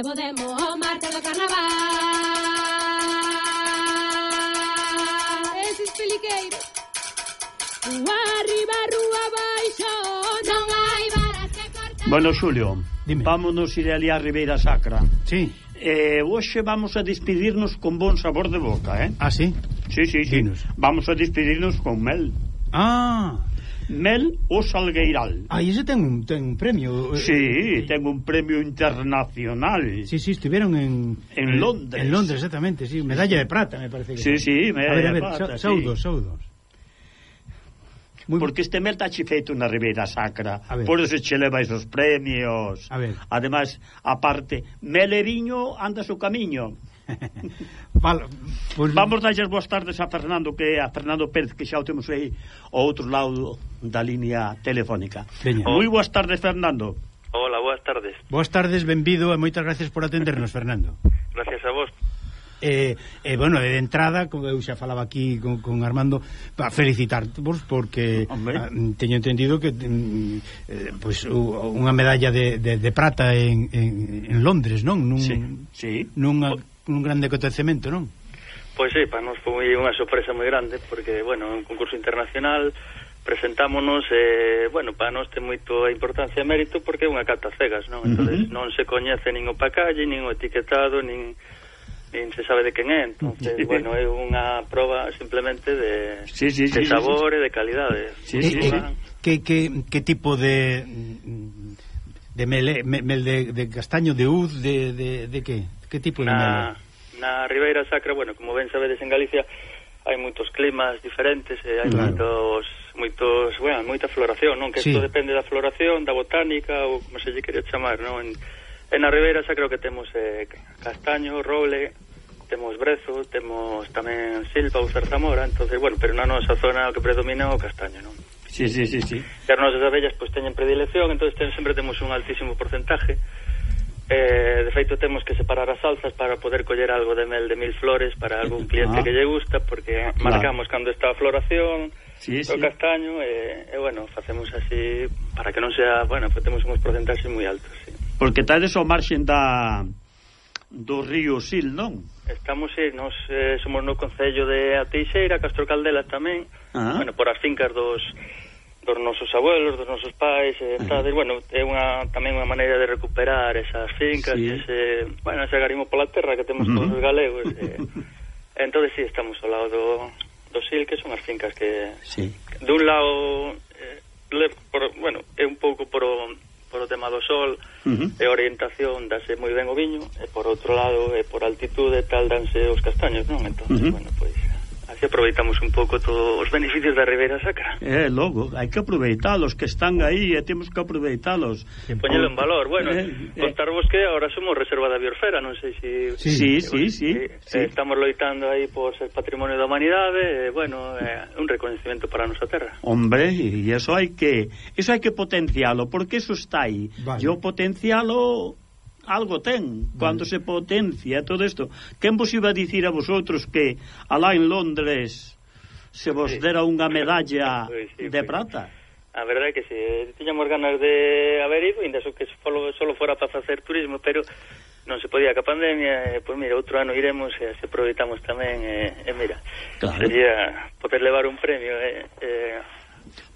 Te demo o martes do carnaval Eses peliqueiros Rúa arriba, rúa baixo Non hai varas que cortan Bueno, Xulio, Dime. vámonos ir ali a Ribeira Sacra Sí Eh, hoxe vamos a despedirnos con bon sabor de boca, eh? Ah, sí? Sí, sí, sí. Dinos. Vamos a despedirnos con mel. Ah, Mel o Salgueiral. Ah, ese ten un, ten un premio. Eh, sí, eh, eh, eh, ten un premio internacional. Sí, sí, estuvieron en... En Londres. En Londres, exactamente, sí. Medalla de prata, me parece que Sí, sí, medalla a ver, a ver, de prata. Saudos, saudos. Muy... Porque este mel tache feito na Ribeira Sacra Por eso che leva esos premios a ver. Además, aparte Meleriño anda o camiño vale, pues... Vamos darlle boas tardes a Fernando que a Fernando Pérez que xa o temos aí ao outro lado da línea telefónica. Veña. Moi boas tardes, Fernando. Hola, boas tardes. Boas tardes, benvido e moitas gracias por atendernos, Fernando. Gracias a vos. E, eh, eh, bueno, de entrada, como eu xa falaba aquí con, con Armando, para felicitarvos porque Hombre. Ah, teño entendido que mm, eh, pues, unha medalla de, de, de prata en, en, en Londres, non? Nun, sí, sí. Nunha... O un grande acontecemento, non? Pois sí, para nos foi unha sorpresa moi grande porque, bueno, é un concurso internacional presentámonos e, eh, bueno, para nós ten moito importancia e mérito porque é unha cata cegas, non? Entonces, uh -huh. non se coñece nin o pacalle, nin o etiquetado, nin nin se sabe de quen é. Entonces, bueno, é unha proba simplemente de, sí, sí, sí, de sabor sí, sí, e de calidade. Sí, sí, sí. Que, que, que tipo de de mel, mel de, de castaño, de uz, de, de, de que? Que tipo de na. Na Ribeira Sacra, bueno, como ben sabedes en Galicia, hai moitos climas diferentes e hai claro. moitos moitos, bueno, moita floración, non? Que sí. isto depende da floración, da botánica ou como se lle quería chamar, non? En, en a Ribeira Sacra creo que temos eh, castaño, roble, temos brezo, temos tamén silva ou zarzamora, entonces, bueno, pero na nosa zona o que predomina o castaño, non? Sí, sí, sí, sí. E as nosas abellas pois pues, teñen predilección, entonces ten, sempre temos un altísimo porcentaje Eh, de feito temos que separar as alzas para poder coller algo de mel de mil flores para algún cliente ah. que lle gusta porque claro. marcamos cando está a floración sí, o sí. castaño e, eh, e eh, bueno, facemos así para que non sea, bueno, pues temos uns porcentaxes moi altos, sí. Porque tades ao marxen da do río Sil, non? Estamos, sí, nos eh, somos no concello de Ateixeira, Castro Caldelas tamén, ah. bueno, por as fincas dos dos nosos abuelos, dos nosos pais, e eh, tades, bueno, é unha tamén unha maneira de recuperar esas fincas, sí. ese, bueno, ese garimo pola terra que temos uh -huh. todos os galegos. Eh, entón, sí, estamos ao lado do, do Sil, que son as fincas que... Sí. un lado, eh, le, por, bueno, é un pouco por o, por o tema do sol, uh -huh. e orientación dase moi ben o viño, e por outro lado, e por altitude tal danse os castaños, non? Entón, uh -huh. bueno, pois... Pues, Así aproveitamos un pouco todos os beneficios da Ribeira Sacra. É, eh, logo, hai que aproveitalos, que están aí, e temos que aproveitalos. Poñelo en valor. Bueno, eh, eh, contarvos que agora somos reserva da biosfera, non sei se... Si, sí, sí, sí, sí, eh, sí. Eh, estamos loitando aí por ser patrimonio da humanidade, e, bueno, é eh, un reconhecimento para a nosa terra. Hombre, e iso hai que... eso hai que potencialo, porque iso está aí. Vale. Yo potencialo algo ten cando se potencia todo isto. Quen vos iba a dicir a vosotros que alá en Londres se vos sí. dera unha medalla sí, de prata? A verdade é que se eh, sí. tiñamos ganas de haber ido, ainda so que solo, solo fora para facer turismo, pero non se podía ca pandemia, e, pois mira, outro ano iremos e se aproveitamos tamén e, e mira, claro. sería poder levar un premio e, e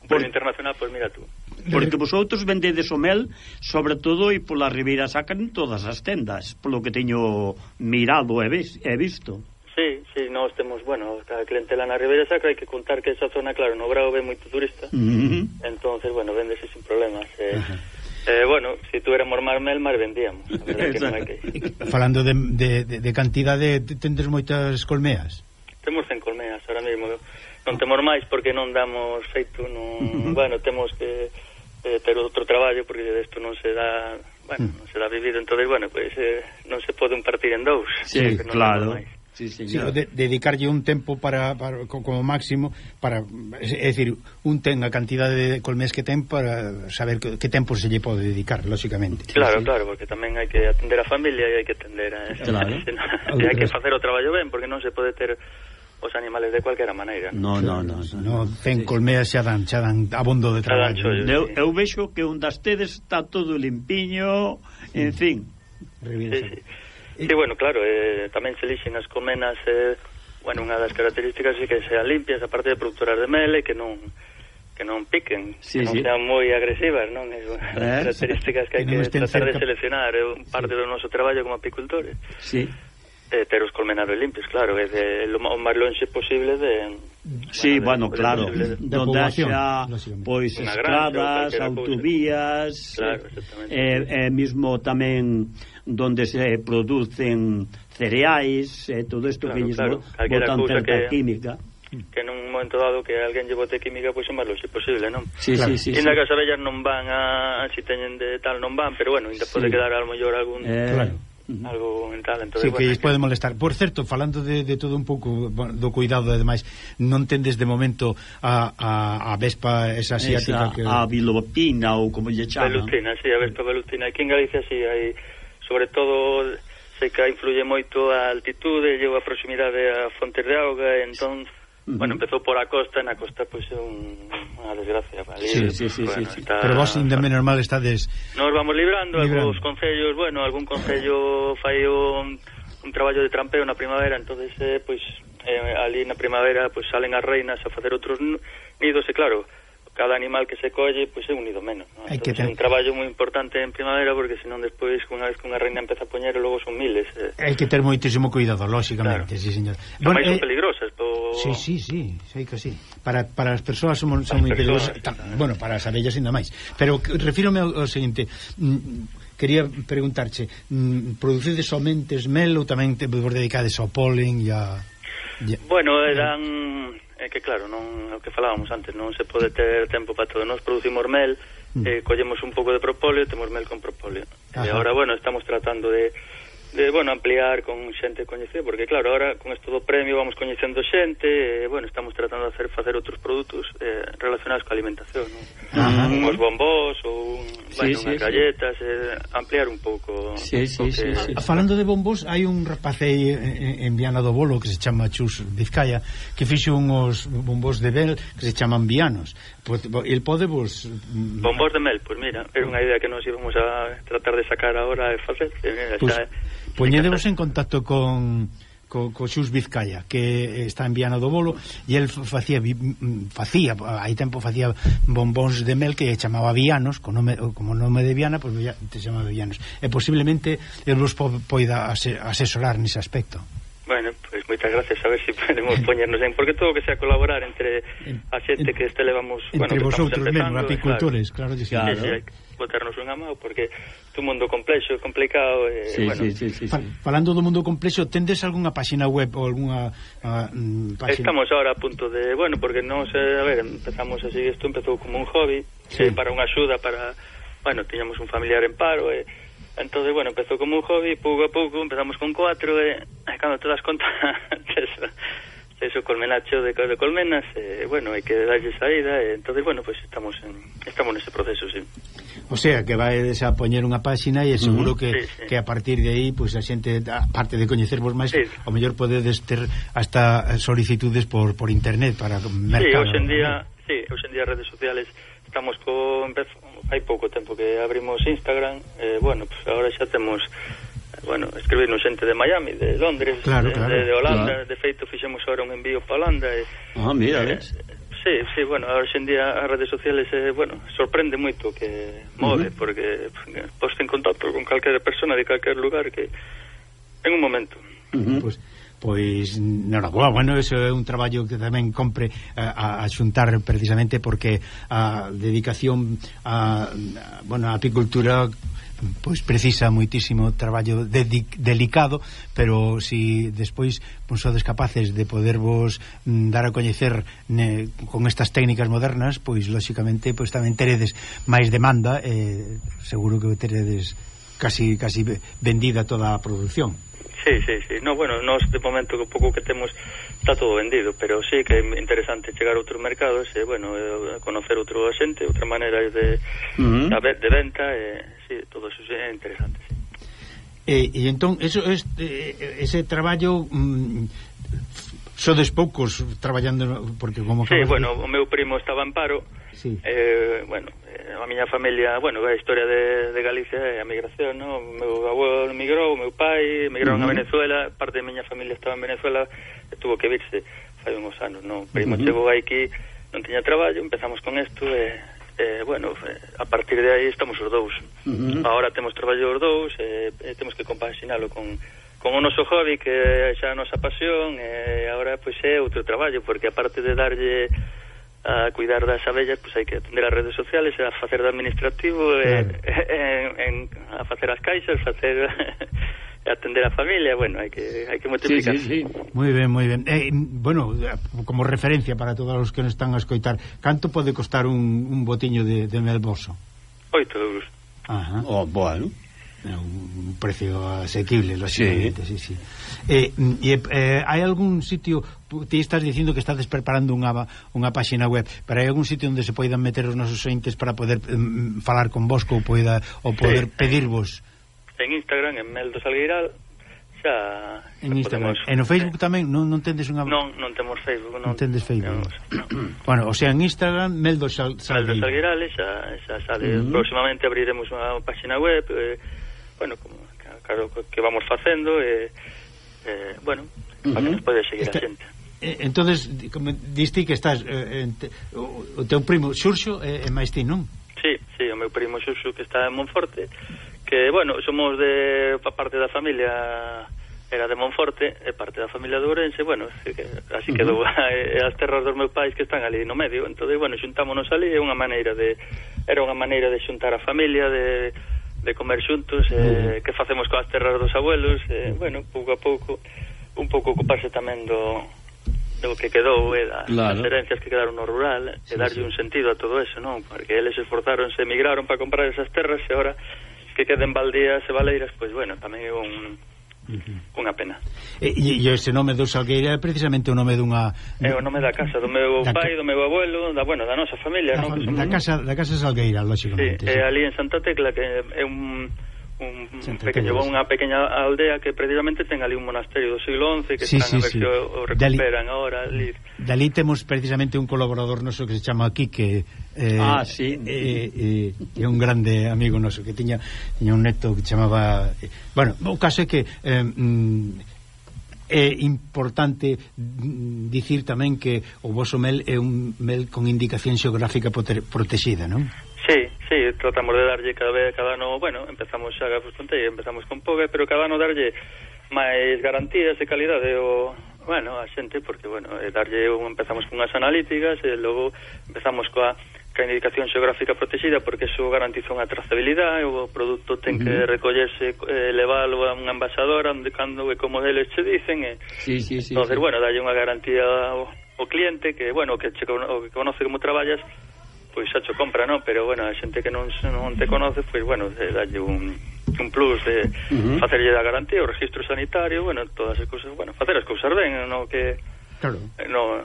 un premio Por... internacional, pois mira tú. Porque vosotros vendedes o mel, sobre todo, e pola Ribeira sacan todas as tendas, polo que teño mirado e, ves, e visto. Sí, sí, nós temos, bueno, a clientela na Ribeira Sacra hai que contar que esa zona, claro, no Bravo ve moito turista, uh -huh. entonces, bueno, vendese sin problemas. Eh. Eh, bueno, se si tuéramos máis mel, máis vendíamos. Que non hai que... Falando de, de, de, de cantidade, tendes moitas colmeas? Temos 100 colmeas, ahora mesmo non temos máis porque non damos feito no, bueno, temos que eh, ter outro traballo porque isto non se dá bueno, hmm. non se dá vivido. Entonces bueno, pois pues, eh, non se poden partir en dous sí, non claro. Sí, sí, de, dedicarlle un tempo para, para como máximo para é dicir, un ten a cantidade de colmés que ten para saber que, que tempo se lle pode dedicar, lóxicamente. Claro, sí. claro, porque tamén hai que atender a familia e hai que atender a, claro. a, a, a, a, a, a, a, a, a, a, a, a, os animales de cualquera maneira. No, no, no, no, no ten sí. colmeas xa dan, xa dan abondo de traballo. Chollo, eu, eu vexo que un das tedes está todo limpiño, sí. en fin. Sí, sí. Sí, bueno, claro, eh, tamén se lixen as colmenas, eh, bueno, unha das características é que sean limpias, aparte de productoras de mel e que non que non piquen, sí, que non sí. sean moi agresivas, non? É unha eh. das características que hai que, que tratar cerca... de seleccionar, é un parte sí. do noso traballo como apicultores. Sí eh, ter os colmenares limpios, claro, é de, o máis lonxe posible de... Sí, bueno, de, claro, de, de, de donde haxa pois estradas, autovías, claro, eh, eh, mismo tamén donde se producen cereais, eh, todo isto claro, que lles claro. botan tanta que... química que nun momento dado que alguén lle bote química pois é máis longe posible, non? Sí, claro. sí, sí, Inda sí. que as abellas non van a, a si teñen de tal non van, pero bueno, ainda sí. pode quedar a lo mellor algún eh, claro algo mental entón, sí, bueno, que lles pode molestar. Por certo, falando de, de todo un pouco do cuidado e demais non tendes de momento a, a, a vespa esa asiática esa, que... a bilopina ou como lle chaman. Velutina, sí, a vespa velutina aquí en Galicia sí, hai, sobre todo sei que influye moito a altitude e a proximidade a fontes de auga entón sí -huh. Bueno, empezou por a costa, e na costa pois é un, unha desgracia. Vale? Sí, sí, sí, bueno, sí, sí. Está... Pero vos, ainda menos mal estades... Nos vamos librando, librando. algúns concellos, bueno, algún concello fai un, un traballo de trampeo na primavera, entonces eh, pois eh, ali na primavera pois salen as reinas a facer outros nidos, e claro, cada animal que se colle pois é un nido menos, ¿no? Hai que ten... é un traballo moi importante en primavera porque senón despois unha vez que unha reina empeza a poñer logo son miles. Eh. Hai que ter moitísimo cuidado, lóxicamente, claro. sí, señor. Son bueno, máis eh... peligrosas, po... Sí, sí, sí, sei que sí. Para, para as persoas son, son moi peligrosas, bueno, para as abellas ainda máis. Pero refírome ao, ao seguinte, mm, quería preguntarche, mm, producides somente mel ou tamén te vos dedicades ao polen e a... Ya. Bueno, eh. eran é que claro, non é o que falábamos antes, non se pode ter tempo para todo. Nós producimos mel, mm. eh, collemos un pouco de propóleo, temos mel con propóleo. Ajá. E agora, bueno, estamos tratando de de, bueno, ampliar con xente coñecida, porque claro, ahora con isto do premio vamos coñecendo xente, e, bueno, estamos tratando de hacer facer outros produtos eh, relacionados coa alimentación, ¿no? ah, uns bombós ou un, sí, bueno, sí, unhas sí. galletas, eh, ampliar un pouco. Sí, sí, sí, que... sí, sí. Ah, falando de bombós, hai un rapaz aí en, en Viana do Bolo que se chama Chus Vizcaya, que fixo unhos bombós de mel que se chaman vianos. El pode vos... Mm, bombós de mel, pois pues mira, era unha idea que nos íbamos a tratar de sacar agora e facer. Eh, pues, Poñedevos en contacto con co, co Xus Vizcaya que está en Viana do Bolo e el facía facía hai tempo facía bombóns de mel que chamaba Vianos con nome, como nome de Viana pois pues, te chamaba Vianos. E posiblemente el vos po, poida asesorar nese aspecto. Bueno, pois moitas gracias a ver se si podemos poñernos en porque todo que sea colaborar entre a xente que este levamos entre bueno, vosotros mesmo, apicultores, claro, claro, claro. Sí, sí, botarnos unha mão porque é un mundo complexo, complicado e, sí, bueno. sí, sí, sí, sí. Fal Falando do mundo complexo, tendes algunha páxina web ou algunha uh, páxina? Estamos ahora a punto de, bueno, porque non sé, a ver, empezamos así, isto empezou como un hobby, sí. eh, para unha axuda para, bueno, tiñamos un familiar en paro e eh, Entonces, bueno, empezou como un hobby, pouco a pouco empezamos con cuatro e, e cando te das conta tes, eso colmenacho de, de colmenas, eh, bueno, hai que darlle saída, eh, entonces bueno, pues estamos en, estamos neste proceso, sí. O sea, que vais a poñer unha páxina e seguro uh -huh. que, sí, sí. que a partir de aí, pues a xente, aparte de coñecervos máis, sí. ao mellor podedes ter hasta solicitudes por, por internet para mercado. Sí, hoxendía, ¿no? sí, hoxendía redes sociales estamos con... hai pouco tempo que abrimos Instagram, eh, bueno, pues agora xa temos bueno, escribirnos xente de Miami, de Londres, claro, de, claro, de, de Holanda, claro. de feito fixemos ahora un envío para Holanda e, Ah, mira, e, ves. Sí, sí, bueno, ahora en día as redes sociales, eh, bueno, sorprende moito que move, uh -huh. porque poste en contacto con calquera persona de calquer lugar que en un momento. Uh -huh. Pues pois enhorabuá, bueno, eso é un traballo que tamén compre eh, a, a xuntar precisamente porque a dedicación a, a bueno, a apicultura pois precisa moitísimo traballo dedic, delicado, pero si despois pois, sodes capaces de podervos mm, dar a coñecer ne, con estas técnicas modernas, pois lóxicamente pois tamén teredes máis demanda, eh, seguro que teredes casi casi vendida toda a produción. Sí, sí, sí. No, bueno, nós de momento o pouco que temos está todo vendido, pero sí que é interesante chegar a outros mercados e, bueno, eh, conocer outro xente, outra maneira de, uh -huh. de, de venta e, sí, todo eso é interesante, sí. E, e entón, eso, este, ese traballo mm, sodes poucos traballando porque como Sí, bueno, de... o meu primo estaba en paro. Sí. Eh, bueno, eh, a miña familia, bueno, a historia de, de Galicia é a migración, no? O meu avó emigrou, o meu pai emigraron uh -huh. a Venezuela, parte de miña familia estaba en Venezuela, tuvo que virse fai uns anos, no, Primo uh -huh. chegou aquí, non tiña traballo, empezamos con isto e eh, eh, bueno, eh, a partir de aí estamos os dous. Uh -huh. Ahora temos traballo os dous, eh, eh temos que compaxinalo con, con o noso hobby, que é xa a nosa pasión, e eh, agora pois é outro traballo, porque aparte de darlle a cuidar das abellas, pois hai que atender as redes sociales, a facer de administrativo, claro. e, en, en, a facer as caixas, facer... atender a familia, bueno, hai que hai que multiplicar. Sí, sí, sí. Moi ben, moi ben. Eh, bueno, como referencia para todos os que nos están a escoitar, canto pode costar un, un botiño de, de melboso? 8 euros. Ajá. Oh, bueno. Un precio asequible, lógicamente, sí, sí. sí. Eh, mm, e, eh, hai algún sitio ti estás dicindo que estades preparando unha unha páxina web, pero hai algún sitio onde se poidan meter os nosos entes para poder mm, falar con vos ou poida ou poder sí. pedirvos en Instagram en Mel do Salgueiral xa, en Instagram. Podemos, e no Facebook tamén non non tendes unha Non, non temos Facebook, non. Non tendes Facebook. Temos, no. bueno, o sea, en Instagram Mel do Sal Salgueiral. Mel do Salgueiral xa, xa sale. Uh. Próximamente abriremos unha páxina web, eh, bueno, como claro que vamos facendo e eh, bueno, uh -huh. para que mm-hmm. nos pode seguir Está... a xente entonces como diste que estás eh, te, o, o teu primo Xurxo é eh, máis ti, non? Sí, sí, o meu primo Xurxo que está en Monforte que, bueno, somos de parte da familia era de Monforte, e parte da familia de Ourense, bueno, así, que, así uh -huh. quedou as terras dos meus pais que están ali no medio. Entonces, bueno, xuntámonos ali, é unha maneira de era unha maneira de xuntar a familia, de de comer xuntos, eh, uh -huh. que facemos coas terras dos abuelos, eh, bueno, pouco a pouco, un pouco ocuparse tamén do, do que quedou e eh, das claro. Herencias que quedaron no rural, sí, e darlle sí. un sentido a todo eso, non? Porque eles esforzáronse, emigraron para comprar esas terras e ahora que queden baldías e baleiras, pois bueno, tamén é un unha pena. E, e ese nome do Salgueira é precisamente o nome dunha É o nome da casa do meu da pai, ca... do meu abuelo, da bueno, da nosa familia, da, non? Da, casa, da casa Salgueira, lógicamente. Sí, sí. Ali en Santa Tecla que é un un pequeno, unha pequena aldea que precisamente ten ali un monasterio do siglo XI que sí, están sí, a ver sí. que o, o recuperan Dali, ahora ali. Dali temos precisamente un colaborador noso que se chama aquí que eh, ah, sí. eh, eh, é un grande amigo noso que tiña, tiña un neto que chamaba eh, bueno, o caso é que eh, mm, é importante mm, dicir tamén que o voso mel é un mel con indicación xeográfica protexida, non? Sí, sí, tratamos de darlle cada vez, cada ano, bueno, empezamos xa, pues, contei, empezamos con Pogue, pero cada ano darlle máis garantías de calidade o, bueno, a xente, porque, bueno, eh, darlle, empezamos con as analíticas e logo empezamos coa ca indicación xeográfica protegida porque iso garantiza unha trazabilidade o produto ten que recollerse eh, leválo a unha embaixadora onde cando e como eles che dicen e, sí, sí, sí, entonces, sí. bueno, dalle unha garantía ao, ao cliente que, bueno, que, che, o, que conoce como traballas pois xa cho compra non, pero bueno, a xente que non, non te conoce, pois bueno, eh, dalle un, un plus de uh -huh. facerlle da garantía, o registro sanitario, bueno, todas as cousas, bueno, facer as cousas ben, no que claro. Eh, no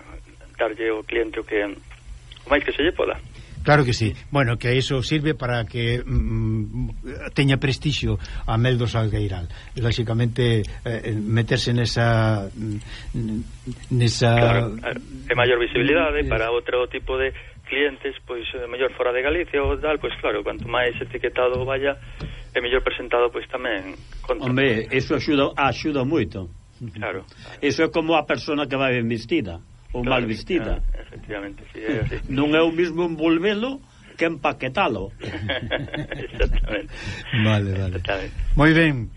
darlle ao cliente o que o máis que se lle poda. Claro que sí. Bueno, que iso sirve para que mm, teña prestixio a Mel do Salgueiral. Lógicamente, eh, meterse nesa... Mm, nesa... Claro, eh, é maior visibilidade mm, para outro tipo de clientes, pois eh, mellor fora de Galicia ou tal, pois claro, cuanto máis etiquetado vaya, e mellor presentado pois tamén contra. Hombre, eso axuda, axuda moito. Claro, claro. Eso é como a persona que vai ben vestida ou claro, mal vestida. Efectivamente, sí, é así. Non é o mesmo envolvelo que empaquetalo. Exactamente. Vale, vale. Moi ben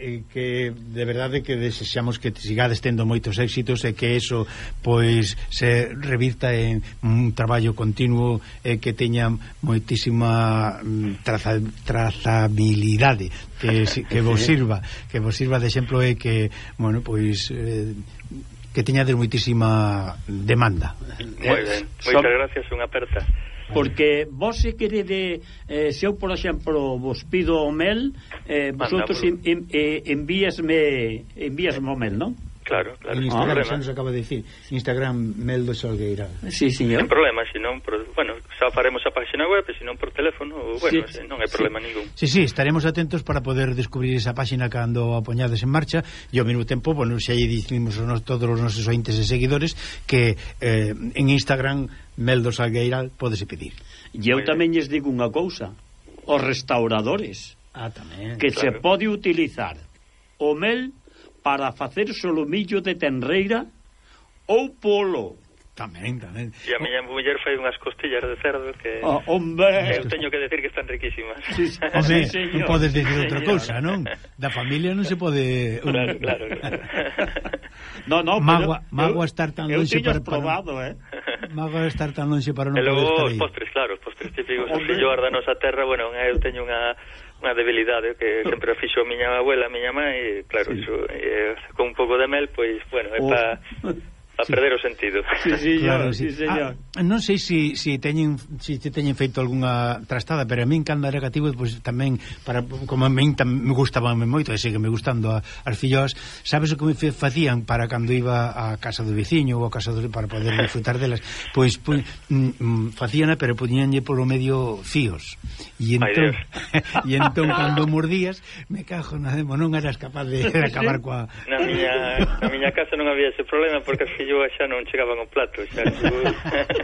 eh, que de verdade que desexamos que sigades tendo moitos éxitos e que eso pois se revirta en un traballo continuo e que teña moitísima mm, traza, trazabilidade que, que vos sirva que vos sirva de exemplo é que bueno, pois eh, que teñades moitísima demanda. Moi ben, moitas gracias, unha aperta porque vos se querede eh, se eu por exemplo vos pido o mel, eh, vosotros en, en, eh, envíasme envíasme o mel, non? Claro, claro. En Instagram, ah, xa nos acaba de dicir Instagram Meldo Salgueira sí, señor. Non problema, senón, por, bueno, xa faremos a página web e senón por teléfono bueno, sí, non hai problema sí. ningún Sí, sí, estaremos atentos para poder descubrir esa página cando a poñades en marcha e ao mesmo tempo, bueno, xa lle dicimos nos, todos os nosos ointes e seguidores que eh, en Instagram mel do Salgueiral podese pedir. E eu tamén lles digo unha cousa, os restauradores ah, tamén, que claro. se pode utilizar o mel para facer solomillo de tenreira ou polo Tamén, tamén. E a miña oh. muller fai unhas costillas de cerdo que oh, hombre. eu teño que decir que están riquísimas. Sí, sí. Hombre, sí, non podes decir sí, outra cousa, non? Da familia non se pode Claro, claro. claro. no, no, magua, pero, magua estar tan lonxe para, para probado, eh. Magua estar tan longe para non poder estar aí. os postres, claro, os postres típicos, os fillos da nosa terra, bueno, eu teño unha unha debilidade que sempre fixo a miña abuela, a miña mãe, e claro, sí. iso, e, con un pouco de mel, pois, bueno, é oh. para a perder o sentido. Sí, sí, claro, sí. sí señor. Ah, non sei se si, si teñen si te teñen feito algunha trastada, pero a min cando era cativo pois pues, tamén para como a min tam, me gustaban moito, e segue me gustando a, as fillos, sabes o que me facían para cando iba a casa do veciño ou a casa do, para poder disfrutar delas, pois, pois mm, facíana, pero poñíanlle polo medio fíos. E entón, e entón cando mordías, me cajo na demo, non eras capaz de acabar coa Na miña, na miña casa non había ese problema porque as yo xa non chegaba con plato, xa según,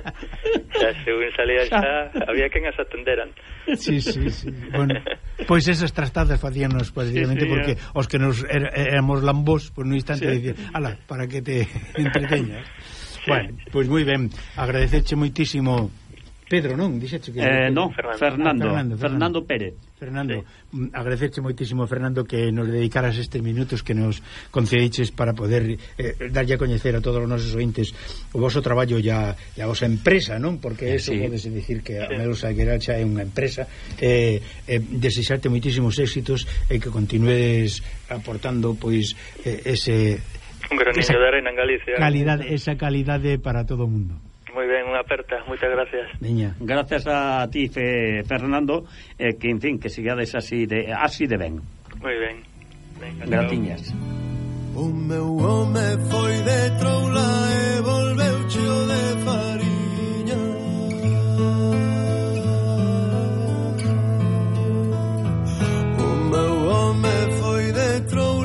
xa según salía xa, había quen as atenderan. Sí, sí, sí. Bueno, pois esas trastadas facíanos precisamente sí, sí, porque ya. os que nos er, éramos lambós, por pues, instante sí. dicir, ala, para que te entreteñas. Sí. Bueno, pois moi ben, agradecerche moitísimo Pedro, non? Dixeche que... Eh, no, Fernando. Fernando, ah, Fernando, Fernando, Fernando Pérez. Fernando, sí. Mm, agradecerche moitísimo, Fernando, que nos dedicaras estes minutos que nos concediches para poder eh, darlle a coñecer a todos os nosos ointes o vosso traballo e a, e a vosa empresa, non? Porque eh, eso sí. podes dicir que a Melos Agueracha é unha empresa. Eh, eh, desexarte moitísimos éxitos e eh, que continúes aportando, pois, eh, ese... Un granillo de arena en Galicia. Calidade, esa calidade para todo o mundo. muy ben, unha aperta, moitas gracias. Niña. Gracias a ti, Fe, Fernando, eh, que, en fin, que sigades así de, así de ben. Moi ben. ben Gratiñas. O meu home foi de troula e volveu cheo de fariña O meu home foi de troula